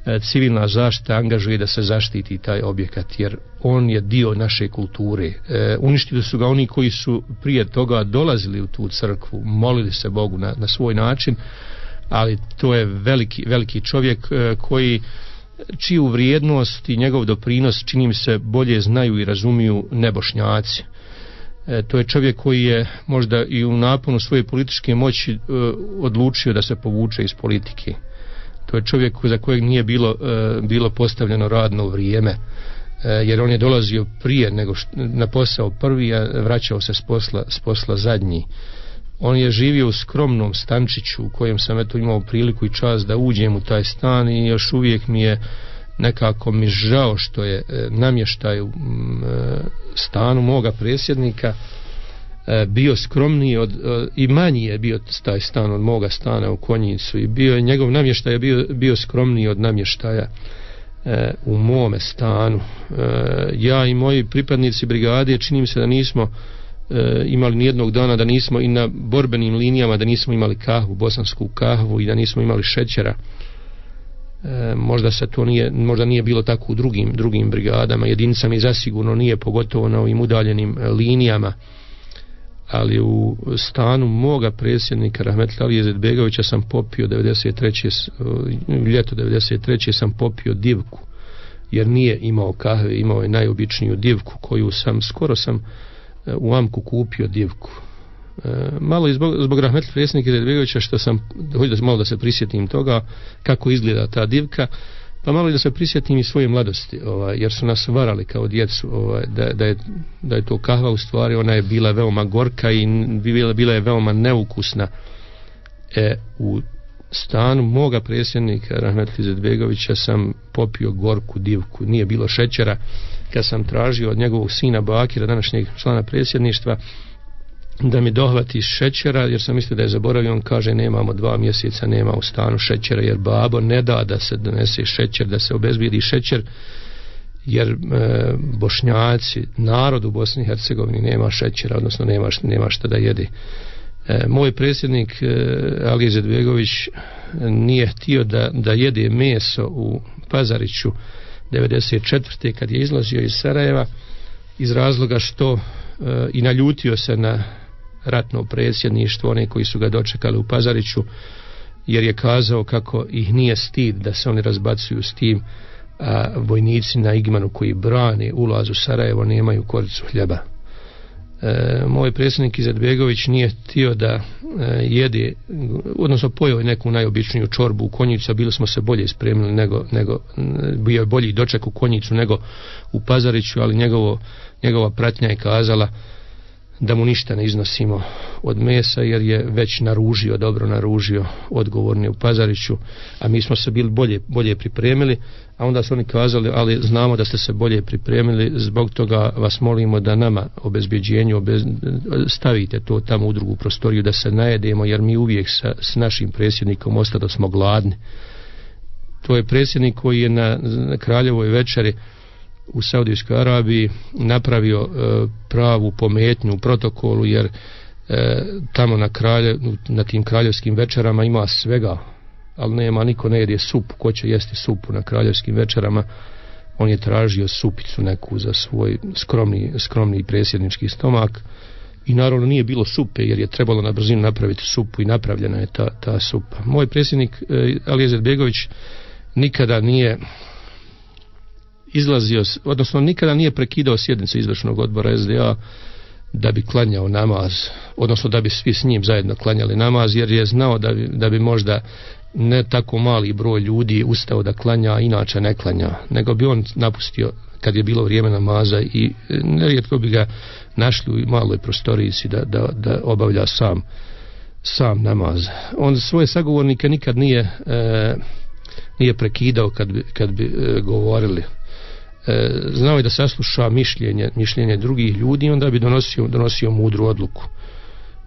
E, civilna zaštita angažuje da se zaštiti taj objekat jer on je dio naše kulture e, uništili su ga oni koji su prije toga dolazili u tu crkvu molili se Bogu na, na svoj način ali to je veliki, veliki čovjek e, koji čiju vrijednost i njegov doprinos čini mi se bolje znaju i razumiju nebošnjaci. E, to je čovjek koji je možda i u naponu svoje političke moći e, odlučio da se povuče iz politike. To je čovjek za kojeg nije bilo, e, bilo postavljeno radno vrijeme e, jer on je dolazio prije nego što, na posao prvi a vraćao se s posla, s posla zadnji on je živio u skromnom stančiću u kojem sam eto imao priliku i čas da uđem u taj stan i još uvijek mi je nekako mi žao što je e, namještaj u stanu moga presjednika e, bio skromniji od, e, i manji je bio taj stan od moga stana u Konjicu i bio njegov namještaj je bio, bio skromniji od namještaja e, u mome stanu. E, ja i moji pripadnici brigade čini se da nismo e, imali nijednog dana da nismo i na borbenim linijama da nismo imali kahvu, bosansku kahvu i da nismo imali šećera e, možda se to nije možda nije bilo tako u drugim, drugim brigadama jedinicama i zasigurno nije pogotovo na ovim udaljenim linijama ali u stanu moga predsjednika Rahmetla Alije Zedbegovića sam popio 93. ljeto 93. sam popio divku jer nije imao kahve, imao je najobičniju divku koju sam, skoro sam e, u Amku kupio divku. E, malo i zbog, zbog Rahmetla predsjednika Zedbegovića što sam, hoću da malo da se prisjetim toga kako izgleda ta divka pa malo da se prisjetim i svoje mladosti ovaj, jer su nas varali kao djecu ovaj, da, da, je, da je to kahva u stvari ona je bila veoma gorka i bila, bila je veoma neukusna e, u stanu moga predsjednika Rahmetli Zedbegovića sam popio gorku divku. Nije bilo šećera. Kad sam tražio od njegovog sina Bakira današnjeg člana predsjedništva da mi dohvati šećera jer sam mislio da je zaboravio. On kaže nemamo dva mjeseca nema u stanu šećera jer babo ne da da se donese šećer da se obezbijedi šećer jer e, bošnjaci narod u Bosni i Hercegovini nema šećera odnosno nema, nema šta da jedi e, moj predsjednik e, Ali nije htio da, da jede meso u Pazariću 94. kad je izlazio iz Sarajeva iz razloga što e, i naljutio se na ratno predsjedništvo, one koji su ga dočekali u Pazariću, jer je kazao kako ih nije stid da se oni razbacuju s tim, a vojnici na Igmanu koji brane ulaz u Sarajevo nemaju koricu hljeba. E, moj predsjednik Izadbegović nije htio da e, jede, odnosno pojeo je neku najobičniju čorbu u konjicu, a bili smo se bolje spremili nego, nego bio je bolji doček u konjicu nego u Pazariću, ali njegovo, njegova pratnja je kazala da mu ništa ne iznosimo od mesa jer je već naružio, dobro naružio odgovorni u Pazariću, a mi smo se bili bolje, bolje pripremili, a onda su oni kazali, ali znamo da ste se bolje pripremili, zbog toga vas molimo da nama obezbjeđenju obez... stavite to tamo u drugu prostoriju da se najedemo, jer mi uvijek sa, s našim predsjednikom ostado smo gladni. To je predsjednik koji je na, na kraljevoj večeri u Saudijskoj Arabiji napravio e, pravu pometnju u protokolu jer e, tamo na, kralje, na tim kraljevskim večerama ima svega ali nema, niko ne jede sup. Ko će jesti supu na kraljevskim večerama? On je tražio supicu neku za svoj skromni, skromni presjednički stomak. I naravno nije bilo supe jer je trebalo na brzinu napraviti supu i napravljena je ta, ta supa. Moj predsjednik e, Alijezer Begović nikada nije izlazio, odnosno nikada nije prekidao sjednicu izvršnog odbora SDA da bi klanjao namaz, odnosno da bi svi s njim zajedno klanjali namaz, jer je znao da bi, da bi možda ne tako mali broj ljudi ustao da klanja, inače ne klanja, nego bi on napustio kad je bilo vrijeme namaza i nerijetko bi ga našli u maloj prostorici da, da, da obavlja sam sam namaz. On svoje sagovornike nikad nije e, nije prekidao kad bi, kad bi e, govorili e, znao je da sasluša mišljenje, mišljenje drugih ljudi onda bi donosio, donosio mudru odluku.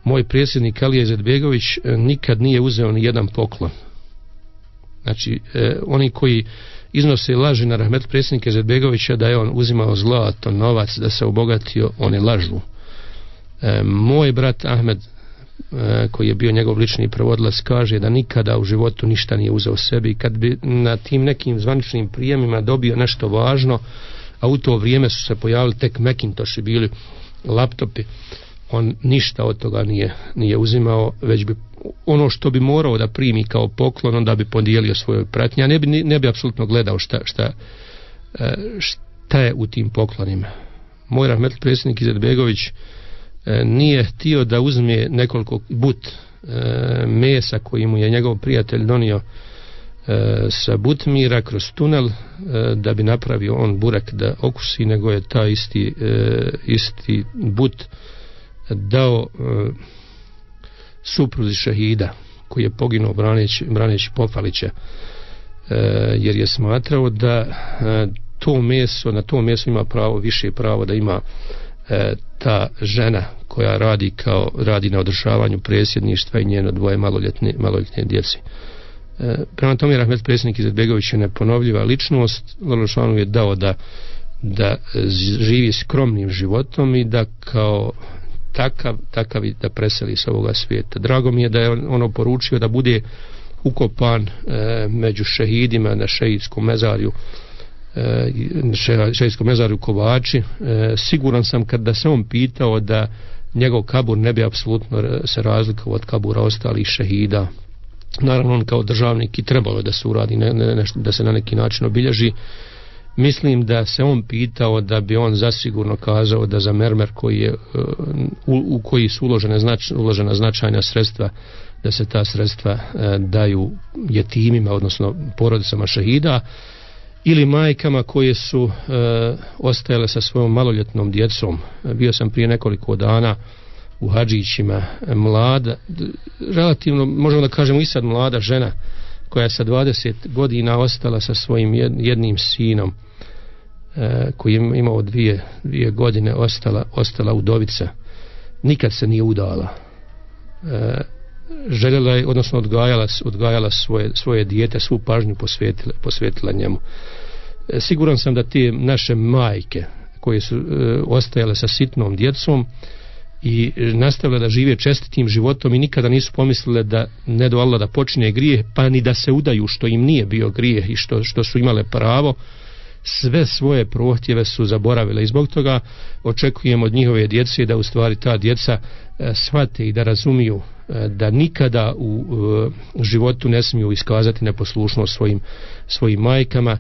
Moj predsjednik Alije Zedbegović e, nikad nije uzeo ni jedan poklon. Znači e, oni koji iznose laži na rahmet predsjednika Zedbegovića da je on uzimao zlato, novac da se obogatio, oni lažu. E, moj brat Ahmed E, koji je bio njegov lični prevodlac kaže da nikada u životu ništa nije uzeo sebi. Kad bi na tim nekim zvaničnim prijemima dobio nešto važno a u to vrijeme su se pojavili tek Macintoshi bili laptopi on ništa od toga nije, nije uzimao već bi ono što bi morao da primi kao poklon onda bi podijelio svoje pratnje a ne bi, ne bi apsolutno gledao šta, šta, e, šta je u tim poklonima. Moj rahmet predsjednik Izetbegović E, nije htio da uzme nekoliko but e, mesa koji mu je njegov prijatelj donio e, sa Butmira kroz tunel da bi napravio on burek da okusi nego je ta isti, isti but dao supruzi šahida koji je poginuo braneći, braneći Pofalića jer je smatrao da to meso, na to meso ima pravo, više pravo da ima e, ta žena koja radi kao radi na održavanju predsjedništva i njeno dvoje maloljetne, maloljetne djeci prema tome Rahmet predsjednik Izetbegović je neponovljiva ličnost Lalošanu je dao da da živi skromnim životom i da kao takav, takav i da preseli sa ovoga svijeta. Drago mi je da je ono poručio da bude ukopan e, među šehidima na šehidskom mezarju e, šehidskom mezarju Kovači. E, siguran sam kad da se on pitao da njegov kabur ne bi apsolutno se razlikovao od kabura ostalih šehida. Naravno on kao državnik i trebalo da se uradi ne, ne, nešto, da se na neki način obilježi mislim da se on pitao da bi on zasigurno kazao da za mermer koji je, u, u koji su uložene znač, uložena značajna sredstva da se ta sredstva e, daju jetimima odnosno porodicama šehida ili majkama koje su e, ostajale sa svojom maloljetnom djecom. Bio sam prije nekoliko dana u Hadžićima mlada relativno možemo da kažemo i sad mlada žena koja je sa 20 godina ostala sa svojim jednim sinom e, koji je imao dvije, dvije godine ostala, ostala udovica. Nikad se nije udala. E, željela je odnosno odgajala, odgajala svoje, svoje dijete svu pažnju posvetila, posvetila njemu. E, siguran sam da te naše majke koje su e, ostajale sa sitnom djecom i nastavile da žive čestitim životom i nikada nisu pomislile da ne do Allah da počine grije pa ni da se udaju što im nije bio grije i što, što su imale pravo sve svoje prohtjeve su zaboravile. I zbog toga očekujemo od njihove djece da u stvari ta djeca e, shvate i da razumiju da nikada u e, životu ne smiju iskazati neposlušnost svojim, svojim majkama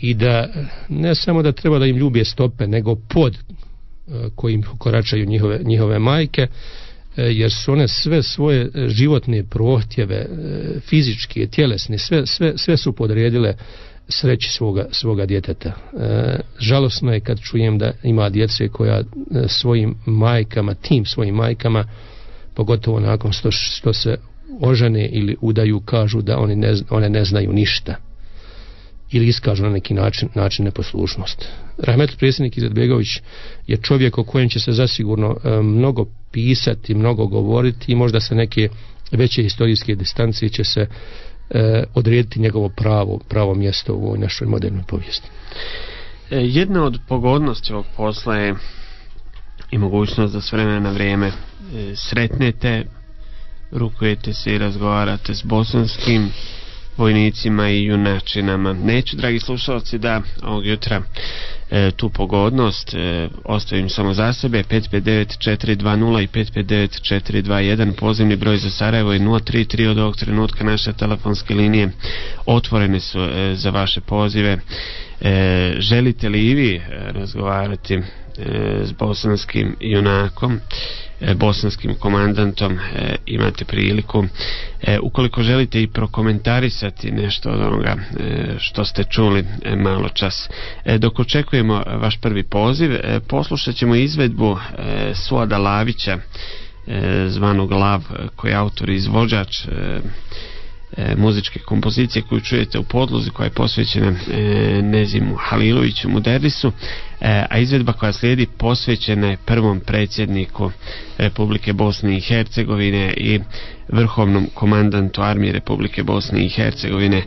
i da ne samo da treba da im ljubije stope nego pod kojim koračaju njihove, njihove majke jer su one sve svoje životne prohtjeve fizičke, tjelesne sve, sve, sve su podredile sreći svoga, svoga djeteta. E, žalosno je kad čujem da ima djece koja e, svojim majkama, tim svojim majkama, pogotovo nakon što, što se ožene ili udaju, kažu da oni ne, one ne znaju ništa ili iskažu na neki način, način neposlušnost. Rahmet predsjednik Izetbegović je čovjek o kojem će se zasigurno e, mnogo pisati, mnogo govoriti i možda se neke veće historijske distancije će se e, odrediti njegovo pravo, pravo mjesto u ovoj našoj modernoj povijesti. E, jedna od pogodnosti ovog posla je i mogućnost da s vremena na vrijeme e, sretnete, rukujete se i razgovarate s bosanskim vojnicima i junačinama. Neću, dragi slušalci, da ovog jutra e, tu pogodnost e, ostavim samo za sebe. 559-420 i 559-421 pozivni broj za Sarajevo je 033 od ovog trenutka. Naše telefonske linije otvorene su e, za vaše pozive. E, želite li i vi e, razgovarati e, s bosanskim junakom bosanskim komandantom e, imate priliku. E, ukoliko želite i prokomentarisati nešto od onoga što ste čuli malo čas. Dok očekujemo vaš prvi poziv poslušat ćemo izvedbu Suada Lavića zvanog Lav koji je autor i izvođač e, muzičke kompozicije koju čujete u podlozi koja je posvećena e, Nezimu Haliloviću Muderrisu e, a izvedba koja slijedi posvećena je prvom predsjedniku Republike Bosne i Hercegovine i vrhovnom komandantu armije Republike Bosne i Hercegovine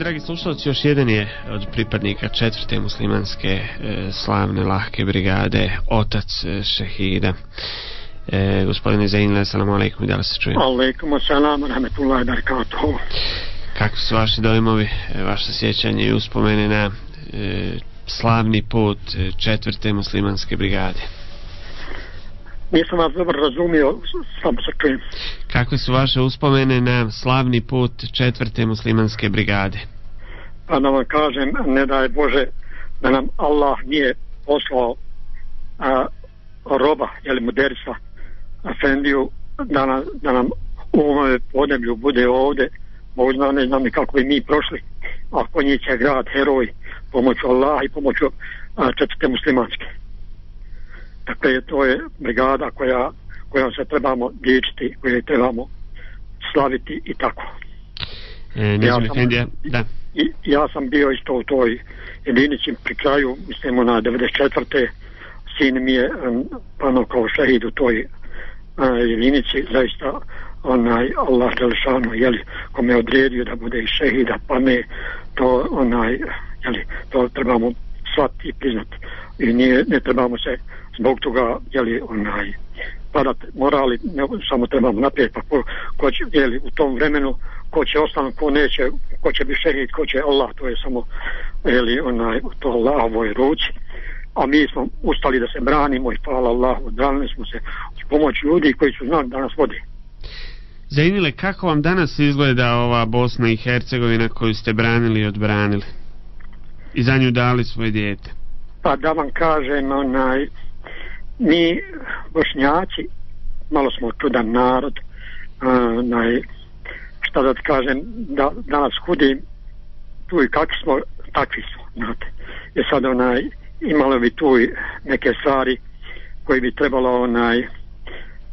dragi slušalci, još jedan je od pripadnika četvrte muslimanske e, slavne lahke brigade, otac e, šehida. E, gospodine Zainle, salamu alaikum, da li se čuje? Alaikum, assalamu, rahmetullahi, barakatuhu. Kako su vaši dojmovi, e, vaše sjećanje i uspomene na e, slavni put e, četvrte muslimanske brigade? Nisam vas dobro razumio, samo se čujem. Kakve su vaše uspomene na slavni put četvrte muslimanske brigade? Pa da vam kažem, ne daj Bože da nam Allah nije poslao a, roba, jeli muderisa, Afendiju, da, na, da nam u ovome podneblju bude ovde, možda ne znam kako bi mi prošli, ako njih će grad, heroj, pomoću Allaha i pomoću a, četvrte muslimanske. Dakle, to je brigada koja, kojom se trebamo dičiti, koju trebamo slaviti i tako. E, ja, sam, da. I, ja sam bio isto u toj jedinici pri kraju, mislimo na 94. Sin mi je pano kao šehid u toj uh, jedinici, zaista onaj Allah Đelšanu, jeli, ko me odredio da bude i šehida, pa ne to onaj, jeli, to trebamo shvatiti i priznati. I nije, ne trebamo se zbog toga jeli, onaj, padat morali, ne, samo trebamo naprijed, pa ko, ko će, jeli, u tom vremenu ko će ostanu, ko neće, ko će biti šehid, ko će Allah, to je samo jeli, onaj, to Allahovoj ruci a mi smo ustali da se branimo i hvala Allahu, odbranili smo se s pomoć ljudi koji su znali da nas vodi. Zainile, kako vam danas izgleda ova Bosna i Hercegovina koju ste branili i odbranili? I za nju dali svoje dijete? Pa da vam kažem, onaj, mi bošnjaci malo smo čudan narod naj, šta da ti kažem da danas hudim tu i kakvi smo takvi smo znate. je sad onaj imalo bi tu neke stvari koji bi trebalo onaj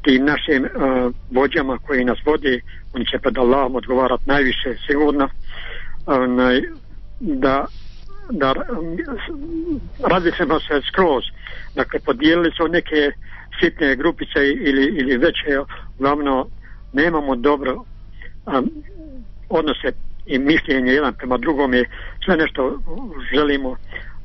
tim našim uh, vođama koji nas vodi oni će pred Allahom odgovarat najviše sigurno onaj, da da radi se se skroz. Dakle podijelili su neke sitne grupice ili, ili veće uglavnom nemamo dobro um, odnose i mišljenje jedan prema drugom je sve nešto želimo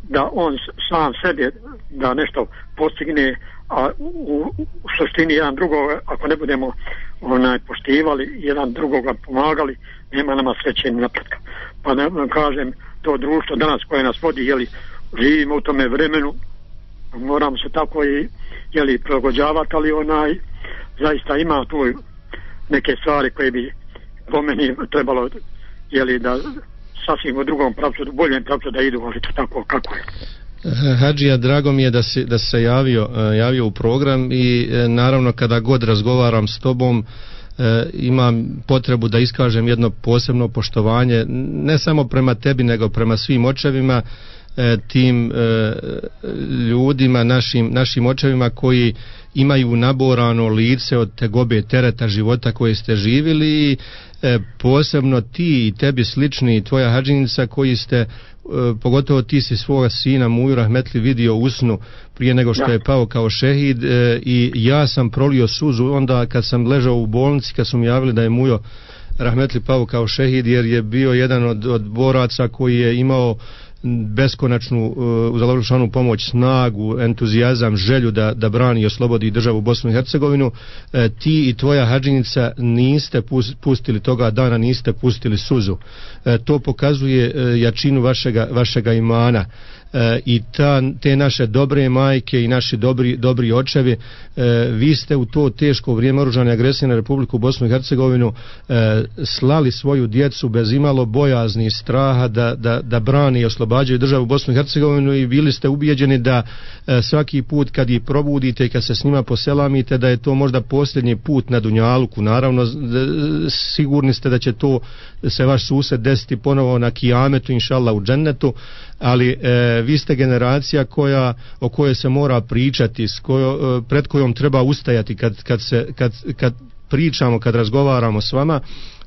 da on sam sebi da nešto postigne a u, u suštini jedan drugog ako ne budemo onaj poštivali jedan drugoga pomagali nema nama sreće ni napretka. Pa ne kažem to društvo danas koje nas vodi jeli živimo u tome vremenu moramo se tako i jeli, prilagođavati, ali onaj zaista ima tu neke stvari koje bi po meni trebalo jeli, da sasvim u drugom pravcu, u boljem pravcu da idu, ali to tako kako je. Hadžija, drago mi je da, si, da se javio, e, javio u program i e, naravno kada god razgovaram s tobom imam potrebu da iskažem jedno posebno poštovanje ne samo prema tebi nego prema svim očevima e, tim e, ljudima našim, našim očevima koji imaju naborano lice od tegobe tereta života koje ste živili. I e, posebno ti i tebi slični i tvoja hađinica koji ste e, pogotovo ti si svoga sina Muju Rahmetli vidio usnu prije nego što je pao kao šehid e, i ja sam prolio suzu onda kad sam ležao u bolnici kad su mi javili da je Mujo Rahmetli pao kao šehid jer je bio jedan od, od boraca koji je imao beskonačnu uh, založenu pomoć, snagu, entuzijazam, želju da, da brani i oslobodi državu Bosnu i Hercegovinu, e, ti i tvoja hađinica niste pustili toga dana, niste pustili suzu. E, to pokazuje e, jačinu vašega, vašega imana e, i ta, te naše dobre majke i naši dobri, dobri očevi e, vi ste u to teško vrijeme oružane agresije na Republiku Bosnu i Hercegovinu e, slali svoju djecu bez imalo bojazni straha da, da, da brani i oslobađaju državu Bosnu i Hercegovinu i bili ste ubijeđeni da e, svaki put kad ih probudite i kad se s njima poselamite da je to možda posljednji put na Dunjaluku. Naravno sigurni ste da će to se vaš sused desiti ponovo na kijametu inšallah u džennetu ali e, vi ste generacija koja o kojoj se mora pričati s kojo, e, pred kojom treba ustajati kad, kad, se, kad, kad pričamo kad razgovaramo s vama.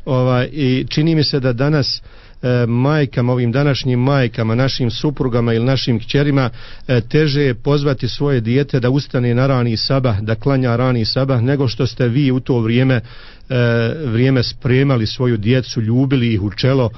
Ovaj, i čini mi se da danas e, majkama, ovim današnjim majkama, našim suprugama ili našim kćerima e, teže je pozvati svoje dijete da ustane na rani sabah, da klanja rani sabah, nego što ste vi u to vrijeme e, vrijeme spremali svoju djecu, ljubili ih u čelo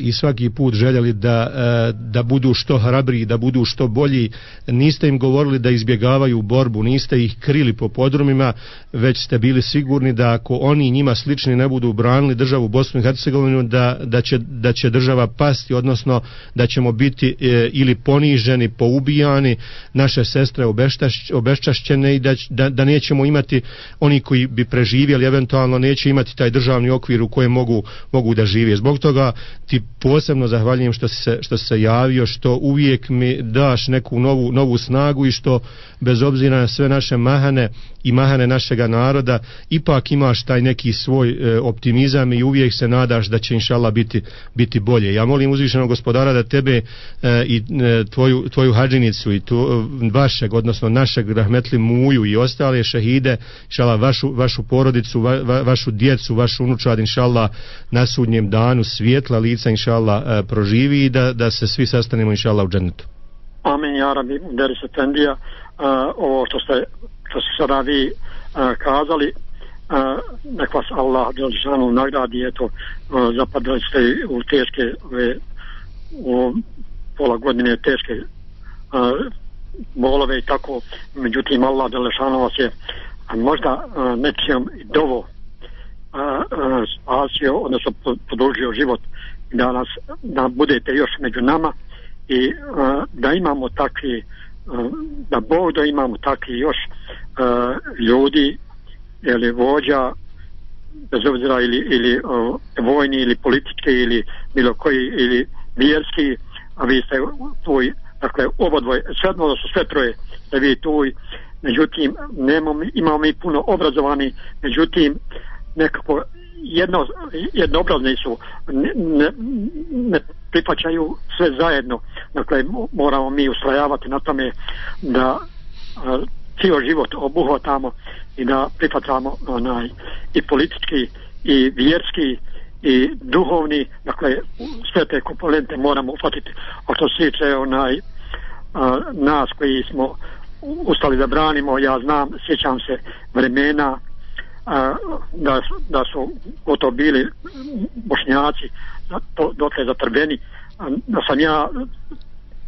i svaki put željeli da, e, da budu što hrabriji, da budu što bolji. Niste im govorili da izbjegavaju borbu, niste ih krili po podrumima, već ste bili sigurni da ako oni njima slični ne budu branili državu Bosnu i Hercegovinu, da, da, će, da će država pasti, odnosno da ćemo biti e, ili poniženi, poubijani, naše sestre obeštaš, i da, da, da nećemo imati oni koji bi preživjeli, eventualno neće imati taj državni okvir u kojem mogu, mogu da žive. Zbog toga ti posebno zahvaljujem što si se, što si se javio, što uvijek mi daš neku novu, novu snagu i što bez obzira na sve naše mahane i mahane našega naroda, ipak imaš taj neki svoj e, optimizam i uvijek se nadaš da će inšala biti, biti bolje. Ja molim uzvišenog gospodara da tebe e, i e, tvoju, tvoju hađinicu i tu, e, vašeg, odnosno našeg rahmetli muju i ostale šehide, inšala vašu, vašu porodicu, va, va, vašu djecu, vašu unučad, inšala na sudnjem danu svijetla lica, inšala e, proživi i da, da se svi sastanemo, inšala u džennetu. Amin, ja rabi, deri se tendija, uh, ovo što ste što ste sada vi a, kazali a, nek vas Allah Đelšanu nagradi eto zapadali ste u teške ove, u pola godine teške a, bolove i tako međutim Allah Đelšanu vas je možda nečijom dovo spasio odnosno podružio život da nas da budete još među nama i a, da imamo takvi da Bog da imamo takvi još uh, ljudi ili vođa bez obzira ili, ili uh, vojni ili politički ili bilo koji ili vjerski a vi ste tvoj dakle obodvoj sedmo su sve troje da vi tu međutim nemamo, imamo mi puno obrazovani međutim nekako jedno, jednoobrazni su ne, ne, ne prihvaćaju sve zajedno. Dakle moramo mi ustrajavati na tome da a, cijel život obuhvatamo i da prihvatamo onaj i politički i vjerski i duhovni. Dakle sve te komponente moramo uhvatiti. A što se tiče onaj a, nas koji smo ustali da branimo ja znam, sjećam se vremena da, da su gotovo bili bošnjaci do, dotle zatrbeni. Da sam ja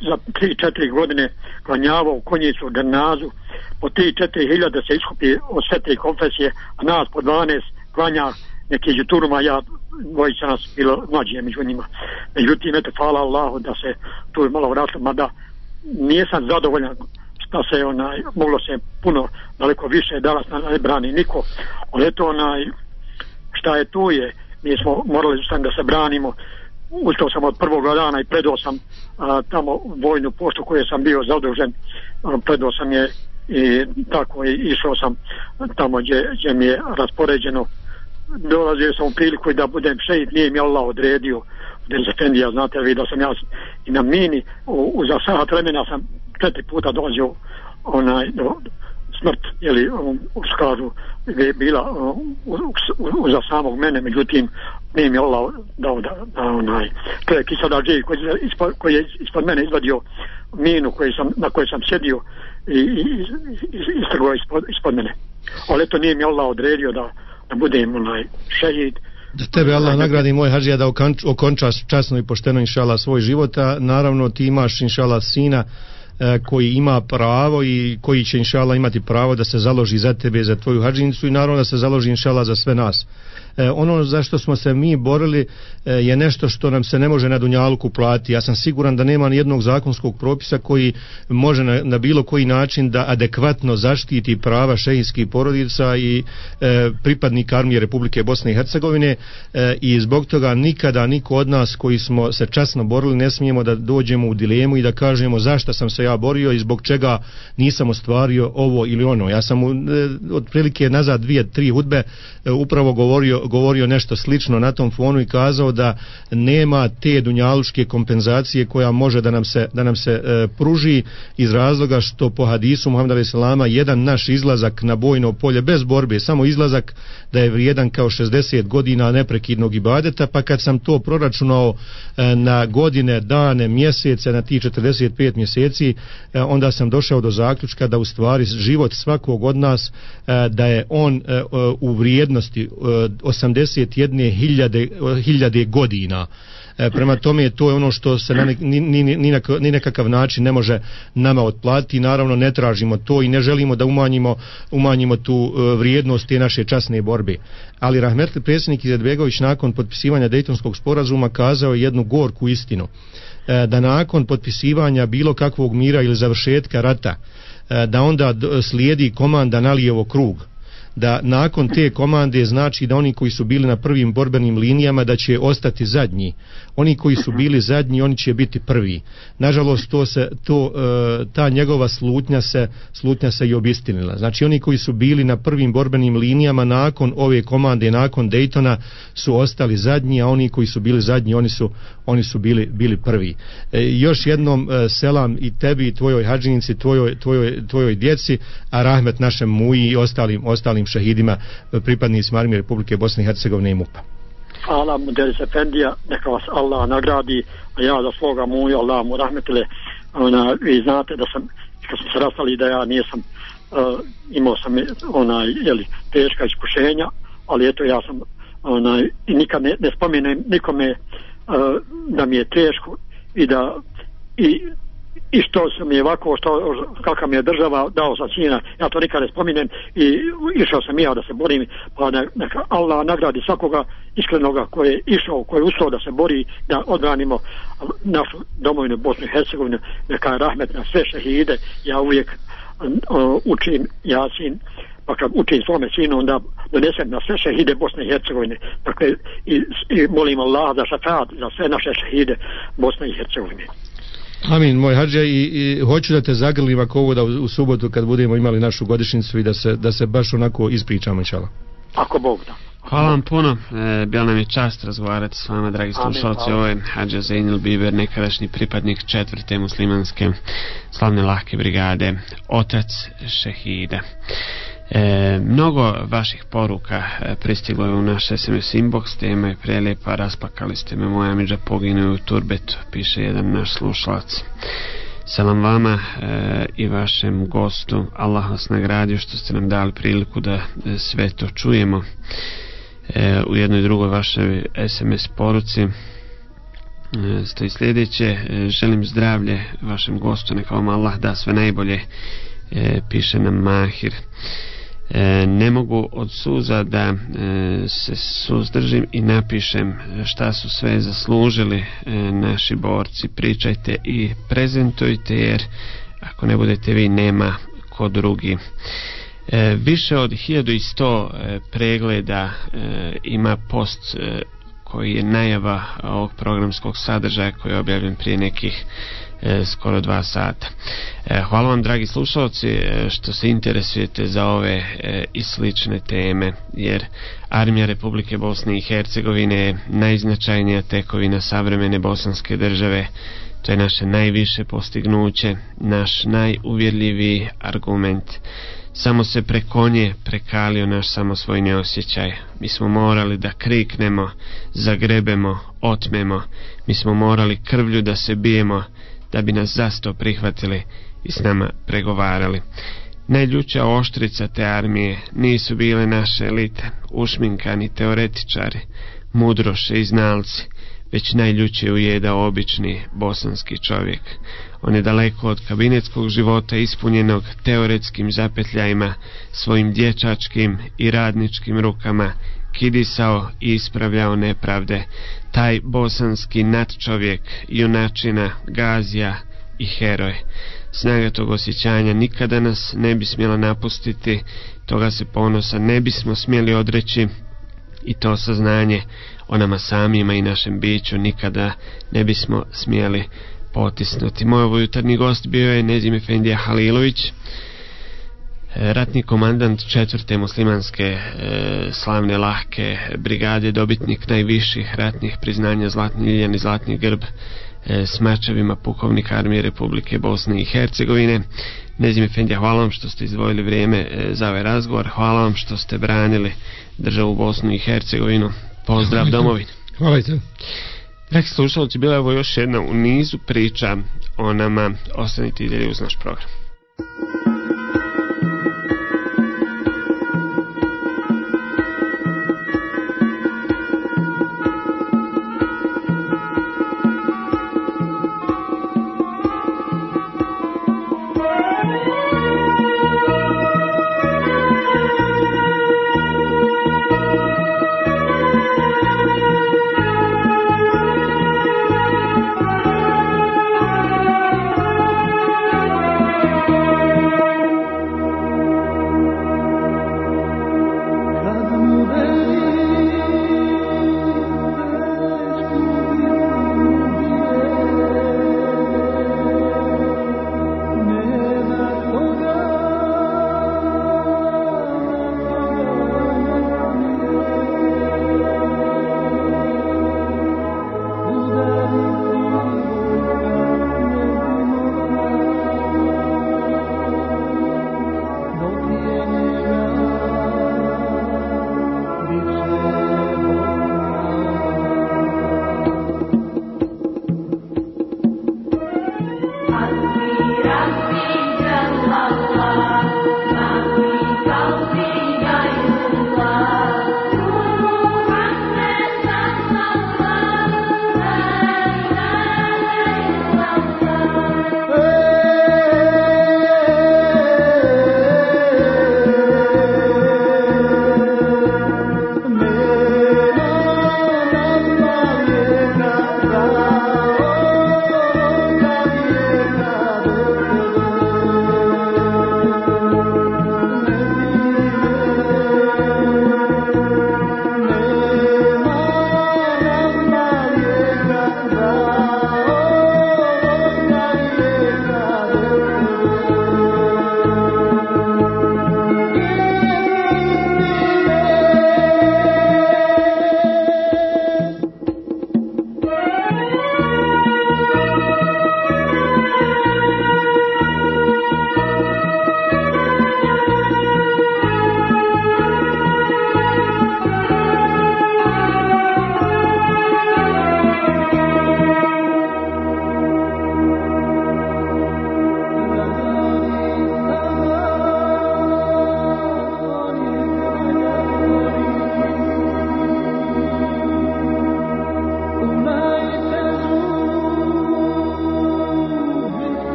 za 3-4 godine klanjavao konjicu Dernazu po 3-4 hiljade se iskupi od sve tri konfesije a nas po 12 klanja neki juturuma ja dvojica nas bilo mlađe među njima. Međutim eto hvala Allahu da se tu malo vratilo mada nisam zadovoljan da se onaj, moglo se puno daleko više danas ne brani niko. Ali eto onaj šta je tu je. Mi smo morali da se branimo. Ustao sam od prvog dana i predao sam a, tamo vojnu poštu koju sam bio zadužen. Predao sam je i tako i išao sam tamo gdje, gdje mi je raspoređeno. Dolazio sam u priliku da budem šeit, nije mi Allah odredio da Efendija, znate vi da sam ja i na mini, u, u za sahat vremena sam četiri puta dolazio onaj, do, smrt, jeli, um, kažu, je bila um, u, u, u, za samog mene, međutim, nije mi Allah dao da, da onaj, čovjek i sada živi koji, ispod, koji je ispod mene izvadio minu koji sam, na kojoj sam sjedio i, i, i, istrgao ispod, ispod mene. Ali to nije mi Allah odredio da, da budem onaj šehid, da tebe Allah nagradi moj hađija da okončaš časno i pošteno inšala svoj život a naravno ti imaš inšala sina E, koji ima pravo i koji će inšala imati pravo da se založi za tebe, za tvoju hađinicu i naravno da se založi inšala za sve nas ono za što smo se mi borili e, je nešto što nam se ne može na dunjalku plati. Ja sam siguran da nema ni jednog zakonskog propisa koji može na, na bilo koji način da adekvatno zaštiti prava šehijskih porodica i e, pripadnika armije Republike Bosne i Hercegovine e, i zbog toga nikada niko od nas koji smo se časno borili ne smijemo da dođemo u dilemu i da kažemo zašto sam se ja borio i zbog čega nisam ostvario ovo ili ono. Ja sam e, otprilike nazad dvije, tri hudbe e, upravo govorio govorio nešto slično na tom fonu i kazao da nema te dunjaluške kompenzacije koja može da nam se, da nam se e, pruži iz razloga što po hadisu Muhammeda Veselama jedan naš izlazak na bojno polje bez borbe, samo izlazak da je vrijedan kao 60 godina neprekidnog ibadeta, pa kad sam to proračunao e, na godine, dane, mjesece, na ti 45 mjeseci, e, onda sam došao do zaključka da u stvari život svakog od nas e, da je on e, u vrijednosti e, 81.000 hiljade godina. E, prema tome to je ono što se na, ni, ni, ni, ni nekakav način ne može nama otplatiti. Naravno ne tražimo to i ne želimo da umanjimo, umanjimo tu e, vrijednost te naše časne borbe. Ali Rahmetli predsjednik Izetbegović nakon potpisivanja Dejtonskog sporazuma kazao jednu gorku istinu. E, da nakon potpisivanja bilo kakvog mira ili završetka rata e, da onda slijedi komanda na lijevo krug da nakon te komande znači da oni koji su bili na prvim borbenim linijama da će ostati zadnji. Oni koji su bili zadnji oni će biti prvi. Nažalost to se to e, ta njegova slutnja se slutnja se i obistinila. Znači oni koji su bili na prvim borbenim linijama nakon ove komande nakon Daytona su ostali zadnji a oni koji su bili zadnji oni su oni su bili bili prvi. E, još jednom e, selam i tebi i tvojoj hadžinici tvojoj tvojoj tvojoj djeci a rahmet našem muji i ostalim ostalim šehidima pripadnicima armije Republike Bosne i Hercegovine i MUPA. Hvala mu Efendija, neka vas Allah nagradi, a ja za svoga muja, Allah mu rahmetile, ona, vi znate da sam, kad smo se rastali da ja nisam, uh, imao sam onaj, jeli, teška iskušenja, ali eto ja sam, onaj, nikad ne, ne spomenem nikome uh, da mi je teško i da i i što se mi je ovako, što, kakav mi je država dao sa sina, ja to nikad ne spominem i išao sam ja da se borim, pa neka Allah nagradi svakoga iskrenoga koji je išao, koji je ustao da se bori, da odbranimo našu domovinu Bosnu i Hercegovinu, neka je rahmet na sve šehide, ja uvijek uh, učim jasin, pa kad učim svome sinu, onda donesem na sve šehide Bosne i Hercegovine. Dakle, i, i molim Allah za šafat za sve naše šehide Bosne i Hercegovine. Amin, moj hađa i, i hoću da te zagrlim ako ovo da u, u, subotu kad budemo imali našu godišnicu i da se, da se baš onako ispričamo inšala. Ako Bog da. Hvala vam puno, e, bila nam je čast razgovarati s vama, dragi slušalci, ovo je Hadža Zainil Biber, nekadašnji pripadnik četvrte muslimanske slavne lahke brigade, otac šehida. E, mnogo vaših poruka e, pristiglo je u naš SMS inbox, tema je prelijepa, raspakali ste me, moja međa poginuje u turbetu, piše jedan naš slušalac. Salam vama e, i vašem gostu, Allah vas nagradio što ste nam dali priliku da e, sve to čujemo e, u jednoj drugoj vašoj SMS poruci. E, stoji sljedeće, želim zdravlje vašem gostu, neka vam Allah da sve najbolje, piše nam Mahir. E, ne mogu od suza da e, se suzdržim i napišem šta su sve zaslužili e, naši borci. Pričajte i prezentujte jer ako ne budete vi nema ko drugi. Više od 1100 e, pregleda ima post koji je najava ovog programskog sadržaja koji je objavljen prije nekih e, skoro dva sata. E, hvala vam dragi slušalci e, što se interesujete za ove e, i slične teme jer Armija Republike Bosne i Hercegovine je najznačajnija tekovina savremene bosanske države to je naše najviše postignuće naš najuvjerljiviji argument samo se preko nje prekalio naš samosvojni osjećaj. Mi smo morali da kriknemo, zagrebemo, otmemo. Mi smo morali krvlju da se bijemo, da bi nas zasto prihvatili i s nama pregovarali. Najljuća oštrica te armije nisu bile naše elite, ušminkani teoretičari, mudroše i znalci, već najljuće ujeda obični bosanski čovjek. On je daleko od kabinetskog života ispunjenog teoretskim zapetljajima, svojim dječačkim i radničkim rukama, kidisao i ispravljao nepravde. Taj bosanski nadčovjek, junačina, gazija i heroj. Snaga tog osjećanja nikada nas ne bi smjela napustiti, toga se ponosa ne bismo smjeli odreći i to saznanje o nama samima i našem biću nikada ne bismo smjeli potisnuti. Moj ovo jutarnji gost bio je Nezim Efendija Halilović, ratni komandant četvrte muslimanske e, slavne lahke brigade, dobitnik najviših ratnih priznanja Zlatni Liljan i Zlatni grb e, s mačevima pukovnik armije Republike Bosne i Hercegovine. Nezim Efendija, hvala vam što ste izdvojili vrijeme e, za ovaj razgovor, hvala vam što ste branili državu Bosnu i Hercegovinu. Pozdrav domovini. Hvala. Dragi slušalci, bila je ovo još jedna u nizu priča o nama. Ostanite i uz naš program.